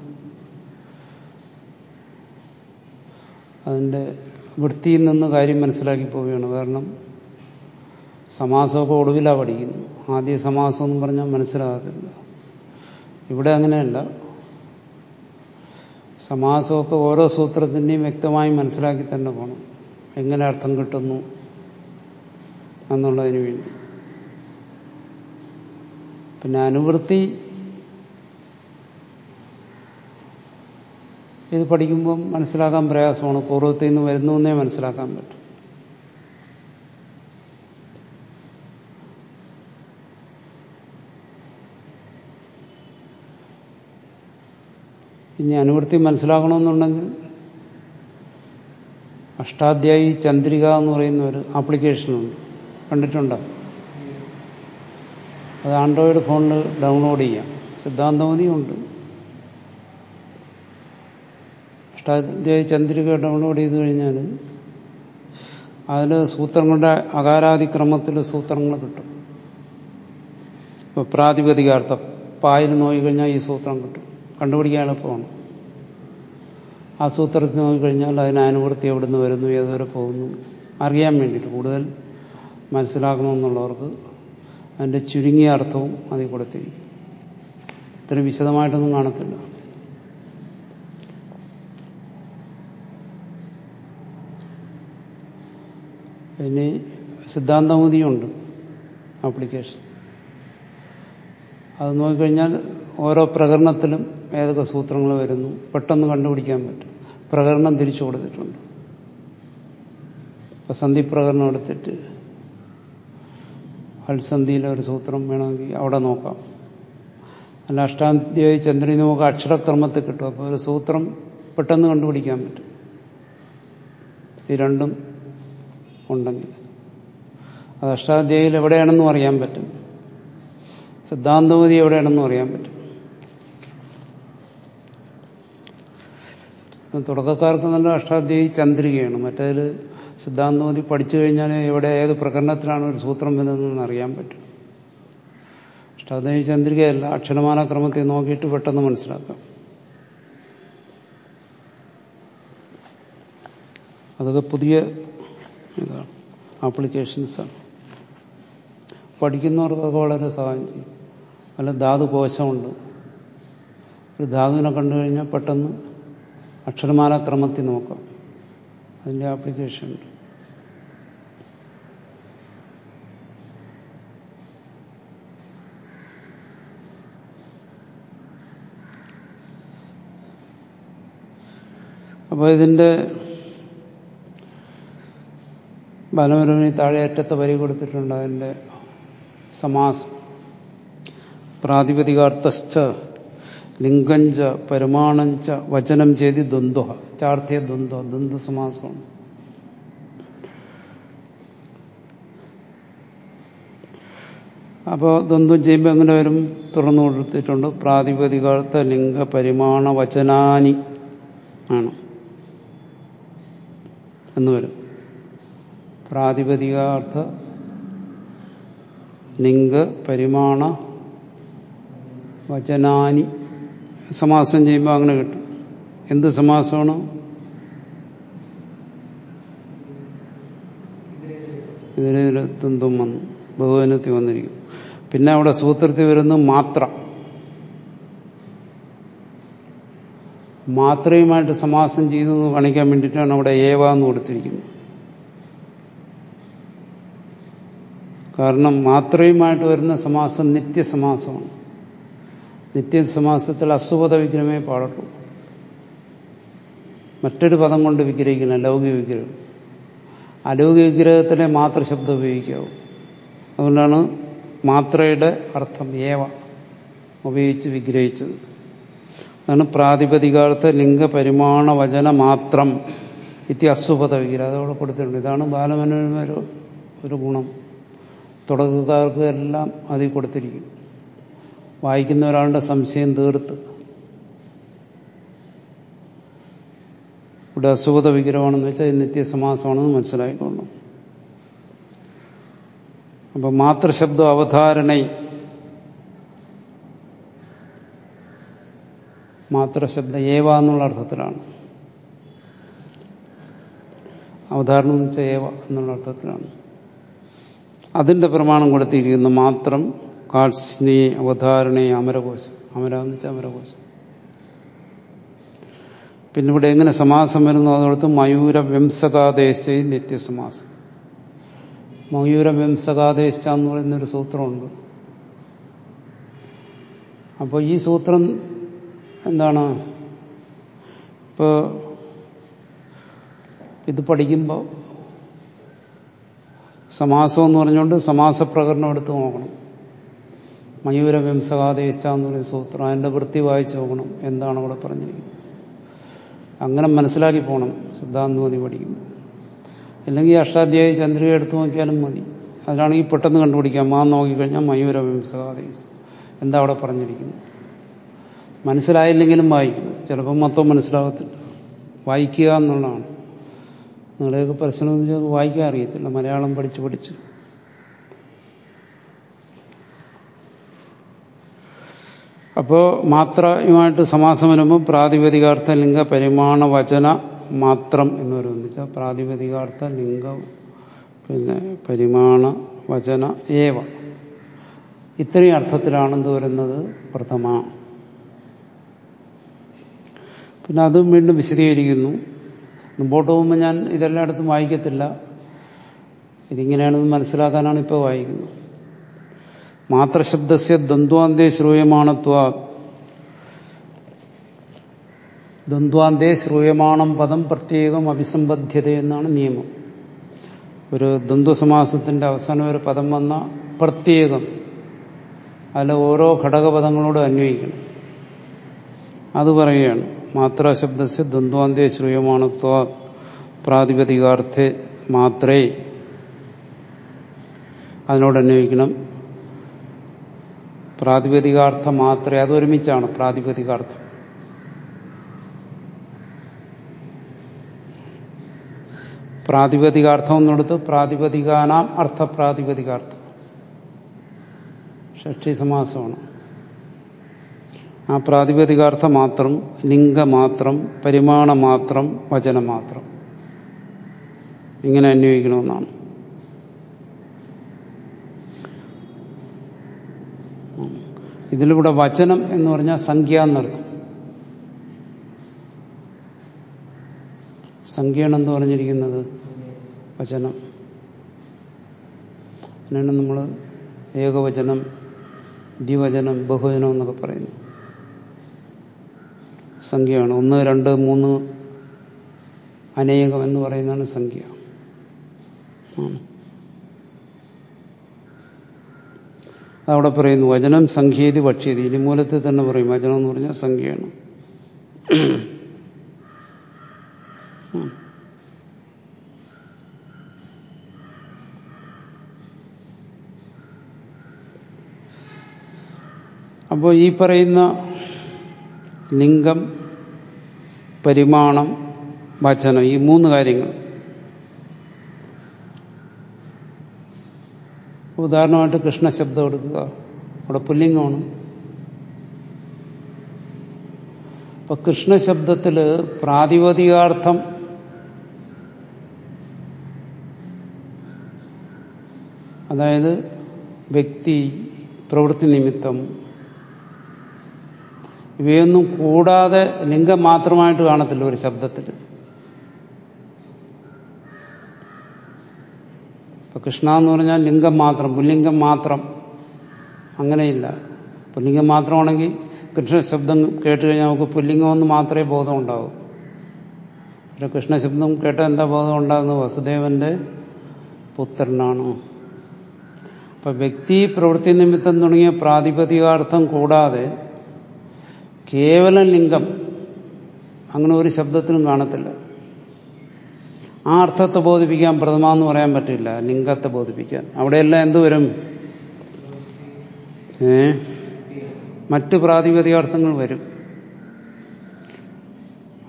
അതിന്റെ വൃത്തിയിൽ നിന്ന് കാര്യം മനസ്സിലാക്കി പോവുകയാണ്. കാരണം സമാസമൊക്കെ ഒടുവിലാണ് പഠിക്കുന്നു ആദ്യ സമാസം എന്ന് പറഞ്ഞാൽ മനസ്സിലാകത്തില്ല. ഇവിടെ അങ്ങനെയല്ല. സമാസമൊക്കെ ഓരോ സൂത്രത്തിന്റെയും വ്യക്തമായി മനസ്സിലാക്കി തന്നെ പോകണം എങ്ങനെ അർത്ഥം കിട്ടുന്നു എന്നുള്ളതിന് വേണ്ടി. പിന്നെ അനുവൃത്തി ഇത് പഠിക്കുമ്പം മനസ്സിലാക്കാൻ പ്രയാസമാണ്. പൂർവത്തിൽ നിന്ന് വരുന്നു എന്നേ മനസ്സിലാക്കാൻ പറ്റും. ഇനി അനുവൃത്തി മനസ്സിലാക്കണമെന്നുണ്ടെങ്കിൽ അഷ്ടാധ്യായി ചന്ദ്രിക എന്ന് പറയുന്ന ഒരു ആപ്ലിക്കേഷനുണ്ട്. കണ്ടിട്ടുണ്ടോ? അത് ആൻഡ്രോയിഡ് ഫോണിൽ ഡൗൺലോഡ് ചെയ്യാം. സിദ്ധാന്തമതിയുണ്ട്. അഷ്ടാധ്യായി ചന്ദ്രിക ഡൗൺലോഡ് ചെയ്തു കഴിഞ്ഞാൽ അതിൽ സൂത്രങ്ങളുടെ അകാരാതിക്രമത്തിൽ സൂത്രങ്ങൾ കിട്ടും. ഇപ്പോൾ പ്രാതിപതികാർത്ഥം പായിൽ കഴിഞ്ഞാൽ ഈ സൂത്രം കിട്ടും. കണ്ടുപിടിക്കാൻ എളുപ്പമാണ്. ആ സൂത്രത്തിൽ നോക്കിക്കഴിഞ്ഞാൽ അതിന് അനുവൃത്തി എവിടെ നിന്ന് വരുന്നു ഏതുവരെ പോകുന്നു അറിയാൻ വേണ്ടിയിട്ട് കൂടുതൽ മനസ്സിലാക്കണമെന്നുള്ളവർക്ക് അതിന്റെ ചുരുങ്ങിയ അർത്ഥവും അതിൽ കൊടുത്തിരിക്കും ഇത്ര വിശദമായിട്ടൊന്നും കാണത്തില്ല. പിന്നെ സിദ്ധാന്തമതിയുണ്ട് ആപ്ലിക്കേഷൻ. അത് നോക്കിക്കഴിഞ്ഞാൽ ഓരോ പ്രകരണത്തിലും ഏതൊക്കെ സൂത്രങ്ങൾ വരുന്നു പെട്ടെന്ന് കണ്ടുപിടിക്കാൻ പറ്റും. പ്രകരണം തിരിച്ചു കൊടുത്തിട്ടുണ്ട്. ഇപ്പൊ സന്ധി പ്രകരണം എടുത്തിട്ട് ഹൽസന്ധിയിലെ ഒരു സൂത്രം വേണമെങ്കിൽ അവിടെ നോക്കാം. അല്ല അഷ്ടാധ്യായി ചന്ദ്രനെ നമുക്ക് അക്ഷരക്രമത്തിൽ കിട്ടും. അപ്പോൾ ഒരു സൂത്രം പെട്ടെന്ന് കണ്ടുപിടിക്കാൻ പറ്റും. ഈ രണ്ടും ഉണ്ടെങ്കിൽ. അത് അഷ്ടാധ്യായിൽ എവിടെയാണെന്നും അറിയാൻ പറ്റും. സിദ്ധാന്തമതി എവിടെയാണെന്നും അറിയാൻ പറ്റും. തുടക്കക്കാർക്ക് നല്ല അഷ്ടാധ്യായി ചന്ദ്രികയാണ്. മറ്റേതിൽ സിദ്ധാന്തമതി പഠിച്ചു കഴിഞ്ഞാൽ എവിടെ ഏത് പ്രകരണത്തിലാണ് ഒരു സൂത്രം വരുന്നതെന്ന് അറിയാൻ പറ്റും. അഷ്ടാധ്യായി ചന്ദ്രികയല്ല അക്ഷരമാല ക്രമത്തെ നോക്കിയിട്ട് പെട്ടെന്ന് മനസ്സിലാക്കാം. അതൊക്കെ പുതിയ ഇതാണ് ആപ്ലിക്കേഷൻസാണ് പഠിക്കുന്നവർക്കൊക്കെ വളരെ സഹായം ചെയ്യും. അല്ല ധാതു കോശമുണ്ട്. ഒരു ധാതുവിനെ കണ്ടു കഴിഞ്ഞാൽ പെട്ടെന്ന് അക്ഷരമാല ക്രമത്തിൽ നോക്കാം അതിന്റെ ആപ്ലിക്കേഷൻ ഉണ്ട് അപ്പോൾ ഇതിന്റെ ബാലമരവിന് താഴെ അറ്റത്തെ വരി കൊടുത്തിട്ടുണ്ട്. അതിന്റെ സമാസം. പ്രാതിപതികാർത്ഥശ്ച. ലിംഗഞ്ച പരമാണഞ്ച വചനം ചെയ്തി ദ്വന്ദ്വ. ചാർത്ഥ്യ ദ്വന്ദ്വ ദ്വന്ദ് സമാസമാണ് അപ്പോൾ ദ്വന്ദ്വം ചെയ്യുമ്പോൾ എങ്ങനെ വരും? തുറന്നു കൊടുത്തിട്ടുണ്ട്. പ്രാതിപതികാർത്ഥ ലിംഗ പരിമാണ വചനാനി ആണ്. എന്ന് വരും. പ്രാതിപതികാർത്ഥ ലിംഗ പരിമാണ വചനാനി സമാസം ചെയ്യുമ്പോൾ അങ്ങനെ കിട്ടും. എന്ത് സമാസമാണ്? ഇതിനെ തുന്തും വന്നു. ബഹുവനത്തിൽ വന്നിരിക്കും പിന്നെ അവിടെ സൂത്രത്തിൽ വരുന്നു മാത്ര. മാത്രയുമായിട്ട് സമാസം ചെയ്തു എന്ന് കാണിക്കാൻ വേണ്ടിയിട്ടാണ് അവിടെ ഏവ എന്ന് കൊടുത്തിരിക്കുന്നത്. കാരണം മാത്രയുമായിട്ട് വരുന്ന സമാസം നിത്യസമാസമാണ്. നിത്യസമാസത്തിൽ അസുപത വിഗ്രഹമേ പാടുള്ളൂ മറ്റൊരു പദം കൊണ്ട് വിഗ്രഹിക്കണം ലൗകിക വിഗ്രഹം. അലൗകിക വിഗ്രഹത്തിലെ മാത്ര ശബ്ദം ഉപയോഗിക്കാവൂ. അതുകൊണ്ടാണ് മാത്രയുടെ അർത്ഥം ഏവ ഉപയോഗിച്ച് വിഗ്രഹിച്ചത്. അതാണ് പ്രാതിപതികാർത്ഥ ലിംഗപരിമാണ വചന മാത്രം ഇത്തി അസുപത വിഗ്രഹം അതോടെ കൊടുത്തിട്ടുണ്ട്. ഇതാണ് ബാലമനോരമ ഒരു ഒരു ഗുണം. തുടക്കക്കാർക്ക് എല്ലാം അതിൽ കൊടുത്തിരിക്കും വായിക്കുന്ന ഒരാളുടെ സംശയം തീർത്ത്. ഇവിടെ അസുഖത വിഗ്രഹമാണെന്ന് വെച്ചാൽ നിത്യസമാസമാണെന്ന് മനസ്സിലായിക്കൊള്ളും അപ്പൊ മാതൃശബ്ദ അവധാരണ മാതൃശബ്ദ ഏവ എന്നുള്ള അർത്ഥത്തിലാണ്. അവധാരണം എന്ന് വെച്ചാൽ ഏവ എന്നുള്ള അർത്ഥത്തിലാണ്. അതിന്റെ പ്രമാണം കൊടുത്തിരിക്കുന്നു മാത്രം കാർസ്നി അവധാരണി അമരകോശം. അമര എന്ന് വെച്ചാൽ അമരകോശം. പിന്നെ ഇവിടെ എങ്ങനെ സമാസം വരുന്നു അതോടത്ത് മയൂര വ്യംസകാദേശ നിത്യസമാസം. മയൂര വ്യംസകാദേശ എന്ന് പറയുന്നൊരു സൂത്രമുണ്ട്. അപ്പോൾ ഈ സൂത്രം എന്താണ്? ഇപ്പോൾ ഇത് പഠിക്കുമ്പോൾ സമാസം എന്ന് പറഞ്ഞുകൊണ്ട് സമാസപ്രകരണം എടുത്ത് നോക്കണം. മയൂര എന്ന് പറയുന്ന സൂത്രം അതിന്റെ വൃത്തി വായിച്ചു നോക്കണം എന്താണ് അവിടെ പറഞ്ഞിരിക്കുന്നത്. അങ്ങനെ മനസ്സിലാക്കി പോകണം സിദ്ധാന്തമതി പഠിക്കുന്നു അല്ലെങ്കിൽ അഷ്ടാധ്യായി ചന്ദ്രിക എടുത്തു നോക്കിയാലും മതി. അതിലാണെങ്കിൽ പെട്ടെന്ന് കണ്ടുപിടിക്കാം. മാ നോക്കിക്കഴിഞ്ഞാൽ മയൂര വ്യംസകാദേശ എന്താ അവിടെ പറഞ്ഞിരിക്കുന്നത്? മനസ്സിലായില്ലെങ്കിലും വായിക്കും ചിലപ്പോൾ മൊത്തം മനസ്സിലാകത്തില്ല വായിക്കുക എന്നുള്ളതാണ്. നിങ്ങളുടെയൊക്കെ വെച്ചാൽ വായിക്കാൻ അറിയത്തില്ല. മലയാളം പഠിച്ച് പഠിച്ച്. അപ്പോൾ മാത്രയുമായിട്ട് സമാസം വരുമ്പോൾ പ്രാതിപതികാർത്ഥ ലിംഗ പരിമാണ വചന മാത്രം എന്ന് പറയുന്നത്. പ്രാതിപതികാർത്ഥ ലിംഗ പിന്നെ പരിമാണ വചന ഏവ. ഇത്രയും അർത്ഥത്തിലാണെന്ന് വരുന്നത്? പ്രഥമ. പിന്നെ അതും വീണ്ടും വിശദീകരിക്കുന്നു. മുമ്പോട്ട് പോകുമ്പോൾ ഞാൻ ഇതെല്ലായിടത്തും വായിക്കത്തില്ല. ഇതിങ്ങനെയാണെന്ന് മനസ്സിലാക്കാനാണ് ഇപ്പോൾ വായിക്കുന്നത്. മാത്രശബ്ദസ്യ ദ്വന്ദ്വാന്തേ ശ്രൂയമാണത്വ. ദ്വന്ദ്വാന്തേ ശ്രൂയമാണം പദം പ്രത്യേകം അഭിസംബദ്ധ്യത എന്നാണ് നിയമം. ഒരു ദ്വന്ദ്വസമാസത്തിന്റെ അവസാനം ഒരു പദം വന്ന പ്രത്യേകം. അതിൽ ഓരോ ഘടകപദങ്ങളോട് അന്വയിക്കണം. അത് പറയുകയാണ് മാത്രശബ്ദസ്യ ദ്വന്ദ്വാന്തേ ശ്രൂയമാണത്വ പ്രാതിപതികാർത്ഥേ മാത്രേ. അതിനോട് അന്വയിക്കണം. പ്രാതിപതികാർത്ഥം മാത്രമേ അതൊരുമിച്ചാണ് പ്രാതിപതികാർത്ഥം പ്രാതിപതികാർത്ഥം എന്നെടുത്ത് പ്രാതിപതികാനാം അർത്ഥപ്രാതിപതികാർത്ഥം ഷഷ്ടി സമാസമാണ്. ആ പ്രാതിപതികാർത്ഥം മാത്രം ലിംഗമാത്രം പരിമാണമാത്രം വചനമാത്രം ഇങ്ങനെ അന്വയിക്കണമെന്നാണ്. ഇതിലൂടെ വചനം എന്ന് പറഞ്ഞാൽ സംഖ്യ എന്നർത്ഥം സംഖ്യയാണെന്ന് പറഞ്ഞിരിക്കുന്നത്? വചനം. അതിനാണ് നമ്മൾ ഏകവചനം ദ്വിവചനം ബഹുവചനം എന്നൊക്കെ പറയുന്നു സംഖ്യയാണ്. ഒന്ന് രണ്ട് മൂന്ന് അനേകം എന്ന് പറയുന്നതാണ് സംഖ്യ. അതവിടെ പറയുന്നു വചനം സംഖ്യേതി ഭക്ഷ്യതി ഇനി മൂലത്തിൽ തന്നെ പറയും വചനം എന്ന് പറഞ്ഞാൽ സംഖ്യയാണ്. അപ്പോൾ ഈ പറയുന്ന ലിംഗം പരിമാണം വചനം ഈ മൂന്ന് കാര്യങ്ങൾ ഉദാഹരണമായിട്ട് കൃഷ്ണ ശബ്ദം എടുക്കുക. അവിടെ പുല്ലിംഗമാണ്. അപ്പൊ കൃഷ്ണശബ്ദത്തിൽ പ്രാതിപതികാർത്ഥം അതായത് വ്യക്തി പ്രവൃത്തി നിമിത്തം ഇവയൊന്നും കൂടാതെ ലിംഗം മാത്രമായിട്ട് കാണത്തില്ല ഒരു ശബ്ദത്തിൽ കൃഷ്ണ എന്ന് പറഞ്ഞാൽ ലിംഗം മാത്രം പുല്ലിംഗം മാത്രം. അങ്ങനെയില്ല. പുല്ലിംഗം മാത്രമാണെങ്കിൽ കൃഷ്ണ ശബ്ദം കേട്ട് കഴിഞ്ഞാൽ നമുക്ക് പുല്ലിംഗം എന്ന് മാത്രമേ ബോധം ഉണ്ടാവൂ ഒരു കൃഷ്ണശബ്ദം കേട്ടാൽ എന്താ ബോധം ഉണ്ടാകുന്നത് വസുദേവന്റെ പുത്രനാണ്. അപ്പൊ വ്യക്തി പ്രവൃത്തി നിമിത്തം തുടങ്ങിയ പ്രാതിപതികാർത്ഥം കൂടാതെ കേവലം ലിംഗം അങ്ങനെ ഒരു ശബ്ദത്തിനും കാണത്തില്ല. ആ അർത്ഥത്തെ ബോധിപ്പിക്കാൻ പ്രഥമ എന്ന് പറയാൻ പറ്റില്ല. ലിംഗത്തെ ബോധിപ്പിക്കാൻ. അവിടെയെല്ലാം എന്ത് വരും? ഏ? മറ്റ് പ്രാതിപതികാർത്ഥങ്ങൾ വരും.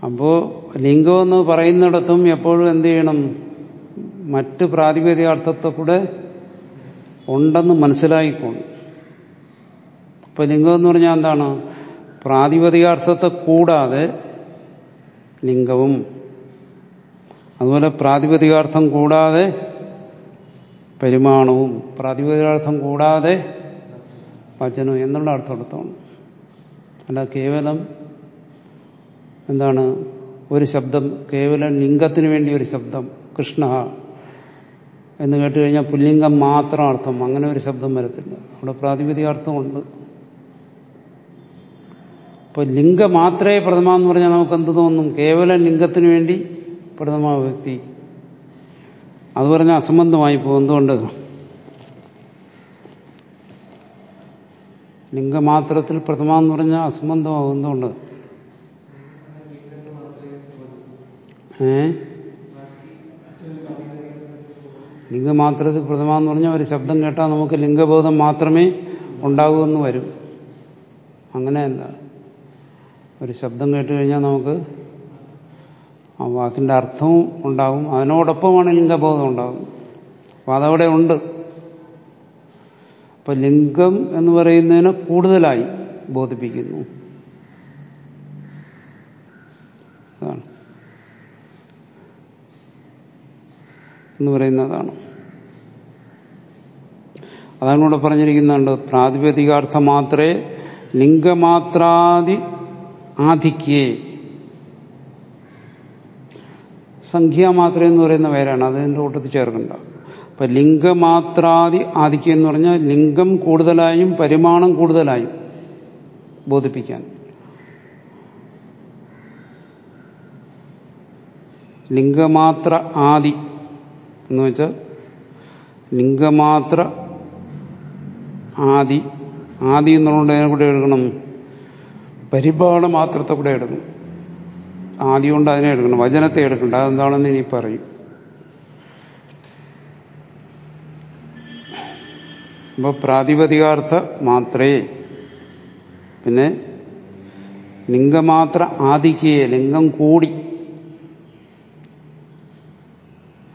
അപ്പോ ലിംഗമെന്ന് പറയുന്നിടത്തും എപ്പോഴും എന്ത് ചെയ്യണം? മറ്റ് പ്രാതിപതികാർത്ഥത്തെ കൂടെ ഉണ്ടെന്ന് മനസ്സിലായിക്കോണം. ഇപ്പൊ ലിംഗം എന്ന് പറഞ്ഞാൽ എന്താണ്? പ്രാതിപതികാർത്ഥത്തെ കൂടാതെ ലിംഗവും അതുപോലെ പ്രാതിപതികാർത്ഥം കൂടാതെ പരിമാണവും പ്രാതിപതികാർത്ഥം കൂടാതെ വചനവും എന്നുള്ള അർത്ഥമെടുത്തോണം. അല്ല കേവലം എന്താണ്? ഒരു ശബ്ദം കേവലം ലിംഗത്തിന് വേണ്ടി ഒരു ശബ്ദം കൃഷ്ണ എന്ന് കേട്ട് കഴിഞ്ഞാൽ പുല്ലിംഗം മാത്രം അർത്ഥം അങ്ങനെ ഒരു ശബ്ദം വരത്തില്ല. അവിടെ പ്രാതിപതികാർത്ഥമുണ്ട്. ഇപ്പൊ ലിംഗം മാത്രമേ പ്രഥമ എന്ന് പറഞ്ഞാൽ നമുക്ക് എന്ത് തോന്നും? കേവലം ലിംഗത്തിന് വേണ്ടി പ്രഥമ വ്യക്തി. അത് പറഞ്ഞ അസംബന്ധമായി പോകും എന്തുകൊണ്ട് ലിംഗമാത്രത്തിൽ പ്രഥമ എന്ന് പറഞ്ഞാൽ അസംബന്ധമാകും എന്തുകൊണ്ട് ഏ? ലിംഗമാത്രത്തിൽ പ്രഥമ എന്ന് പറഞ്ഞാൽ ഒരു ശബ്ദം കേട്ടാൽ നമുക്ക് ലിംഗബോധം മാത്രമേ ഉണ്ടാകൂ എന്ന് വരും. അങ്ങനെയല്ല ഒരു ശബ്ദം കേട്ട് കഴിഞ്ഞാൽ നമുക്ക് ആ വാക്കിന്റെ അർത്ഥവും ഉണ്ടാകും അതിനോടൊപ്പമാണ് ലിംഗബോധം ഉണ്ടാകുന്നത് അപ്പം അതവിടെ ഉണ്ട്. അപ്പൊ ലിംഗം എന്ന് പറയുന്നതിനെ കൂടുതലായി ബോധിപ്പിക്കുന്നു. അതാണ്. എന്ന് പറയുന്നതാണ്. അതാണ് ഇവിടെ പറഞ്ഞിരിക്കുന്നുണ്ട്. പ്രാതിപതികാർത്ഥം മാത്രമേ ലിംഗമാത്രാദി ആധിക്യേ സംഖ്യാമാത്ര എന്ന് പറയുന്ന പേരാണ്. അതിന്റെ കൂട്ടത്തിൽ ചേർക്കണ്ട അപ്പൊ ലിംഗമാത്രാദി ആധിക്യം എന്ന് പറഞ്ഞാൽ ലിംഗം കൂടുതലായും പരിമാണം കൂടുതലായും ബോധിപ്പിക്കാൻ. ലിംഗമാത്ര ആദി എന്ന് വെച്ചാൽ ലിംഗമാത്ര ആദി ആദി എന്നുള്ളത് അതിനെ കൂടെ എടുക്കണം. പരിപാട മാത്രത്തെ കൂടെ എടുക്കണം. ആദ്യം കൊണ്ട് അതിനെ എടുക്കണം. വചനത്തെ എടുക്കണ്ട. അതെന്താണെന്ന് ഇനി പറയും. അപ്പോൾ പ്രാതിപതികാർത്ഥ മാത്രേ. പിന്നെ ലിംഗമാത്ര ആദിക്കയെ ലിംഗം കൂടി.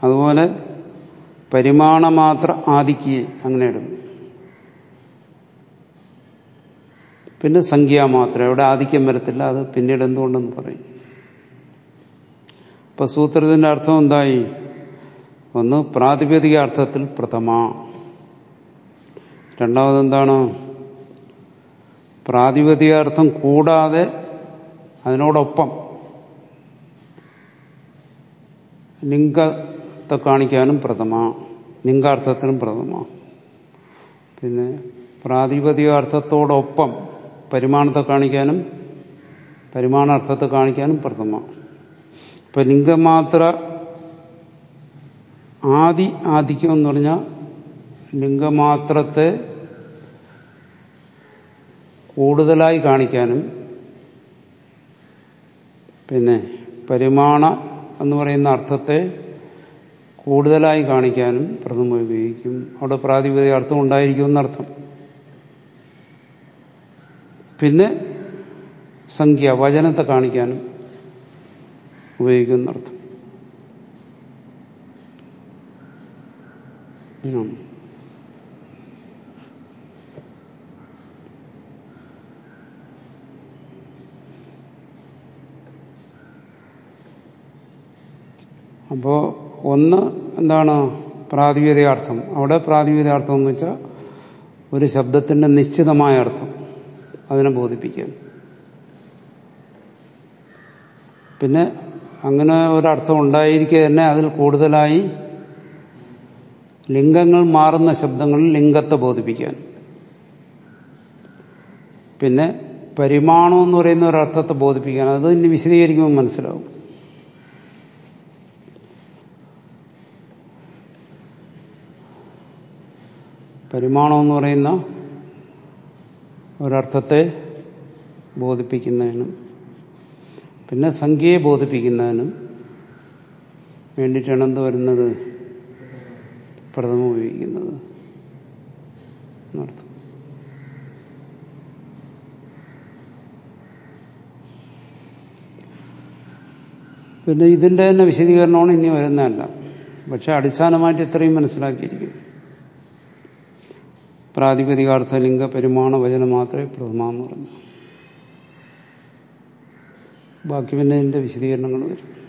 അതുപോലെ പരിമാണമാത്ര ആദിക്കയെ അങ്ങനെ എടുക്കും പിന്നെ സംഖ്യ മാത്രം. എവിടെ ആധിക്യം വരത്തില്ല. അത് പിന്നീട് എന്തുകൊണ്ടെന്ന് പറയും. ഇപ്പൊ സൂത്രത്തിന്റെ അർത്ഥം എന്തായി? ഒന്ന് പ്രാതിപതിക അർത്ഥത്തിൽ പ്രഥമ. രണ്ടാമതെന്താണ് പ്രാതിപതികാർത്ഥം കൂടാതെ അതിനോടൊപ്പം ലിംഗത്തെ കാണിക്കാനും പ്രഥമ ലിംഗാർത്ഥത്തിനും പ്രഥമ. പിന്നെ പ്രാതിപതികാർത്ഥത്തോടൊപ്പം പരിമാണത്തെ കാണിക്കാനും പരിമാണാർത്ഥത്തെ കാണിക്കാനും പ്രഥമ. ഇപ്പൊ ലിംഗമാത്ര ആദി ആധിക്യം എന്ന് പറഞ്ഞാൽ ലിംഗമാത്രത്തെ കൂടുതലായി കാണിക്കാനും പിന്നെ പരിമാണ എന്ന് പറയുന്ന അർത്ഥത്തെ കൂടുതലായി കാണിക്കാനും പ്രഥമ ഉപയോഗിക്കും. അവിടെ പ്രാതിപതിക അർത്ഥം ഉണ്ടായിരിക്കും എന്നർത്ഥം. പിന്നെ സംഖ്യ വചനത്തെ കാണിക്കാനും ഉപയോഗിക്കുന്നർത്ഥം. അർത്ഥം അപ്പോ ഒന്ന് എന്താണ് പ്രാതിപതികാർത്ഥം അവിടെ പ്രാതിപതികാർത്ഥം എന്ന് വെച്ചാൽ ഒരു ശബ്ദത്തിന്റെ നിശ്ചിതമായ അർത്ഥം. അതിനെ ബോധിപ്പിക്കാൻ പിന്നെ അങ്ങനെ ഒരർത്ഥം ഉണ്ടായിരിക്കെ തന്നെ അതിൽ കൂടുതലായി ലിംഗങ്ങൾ മാറുന്ന ശബ്ദങ്ങളിൽ ലിംഗത്തെ ബോധിപ്പിക്കാൻ. പിന്നെ പരിമാണം എന്ന് പറയുന്ന ഒരർത്ഥത്തെ ബോധിപ്പിക്കാൻ. അത് ഇനി വിശദീകരിക്കുമ്പോൾ മനസ്സിലാവും. പരിമാണം എന്ന് പറയുന്ന ഒരർത്ഥത്തെ ബോധിപ്പിക്കുന്നതിനും പിന്നെ സംഖ്യയെ ബോധിപ്പിക്കുന്നതിനും വേണ്ടിയിട്ടാണ് എന്ത് വരുന്നത്? പ്രഥമ ഉപയോഗിക്കുന്നത്. പിന്നെ ഇതിന്റെ തന്നെ വിശദീകരണമാണ് ഇനി വരുന്നതല്ല. പക്ഷെ അടിസ്ഥാനമായിട്ട് ഇത്രയും മനസ്സിലാക്കിയിരിക്കുന്നു. പ്രാതിപതികാർത്ഥ ലിംഗ പെരുമാണ വചനം മാത്രമേ പ്രഥമ എന്ന് പറഞ്ഞു ബാക്കി പിന്നെ ഇതിന്റെ വിശദീകരണങ്ങൾ വരും.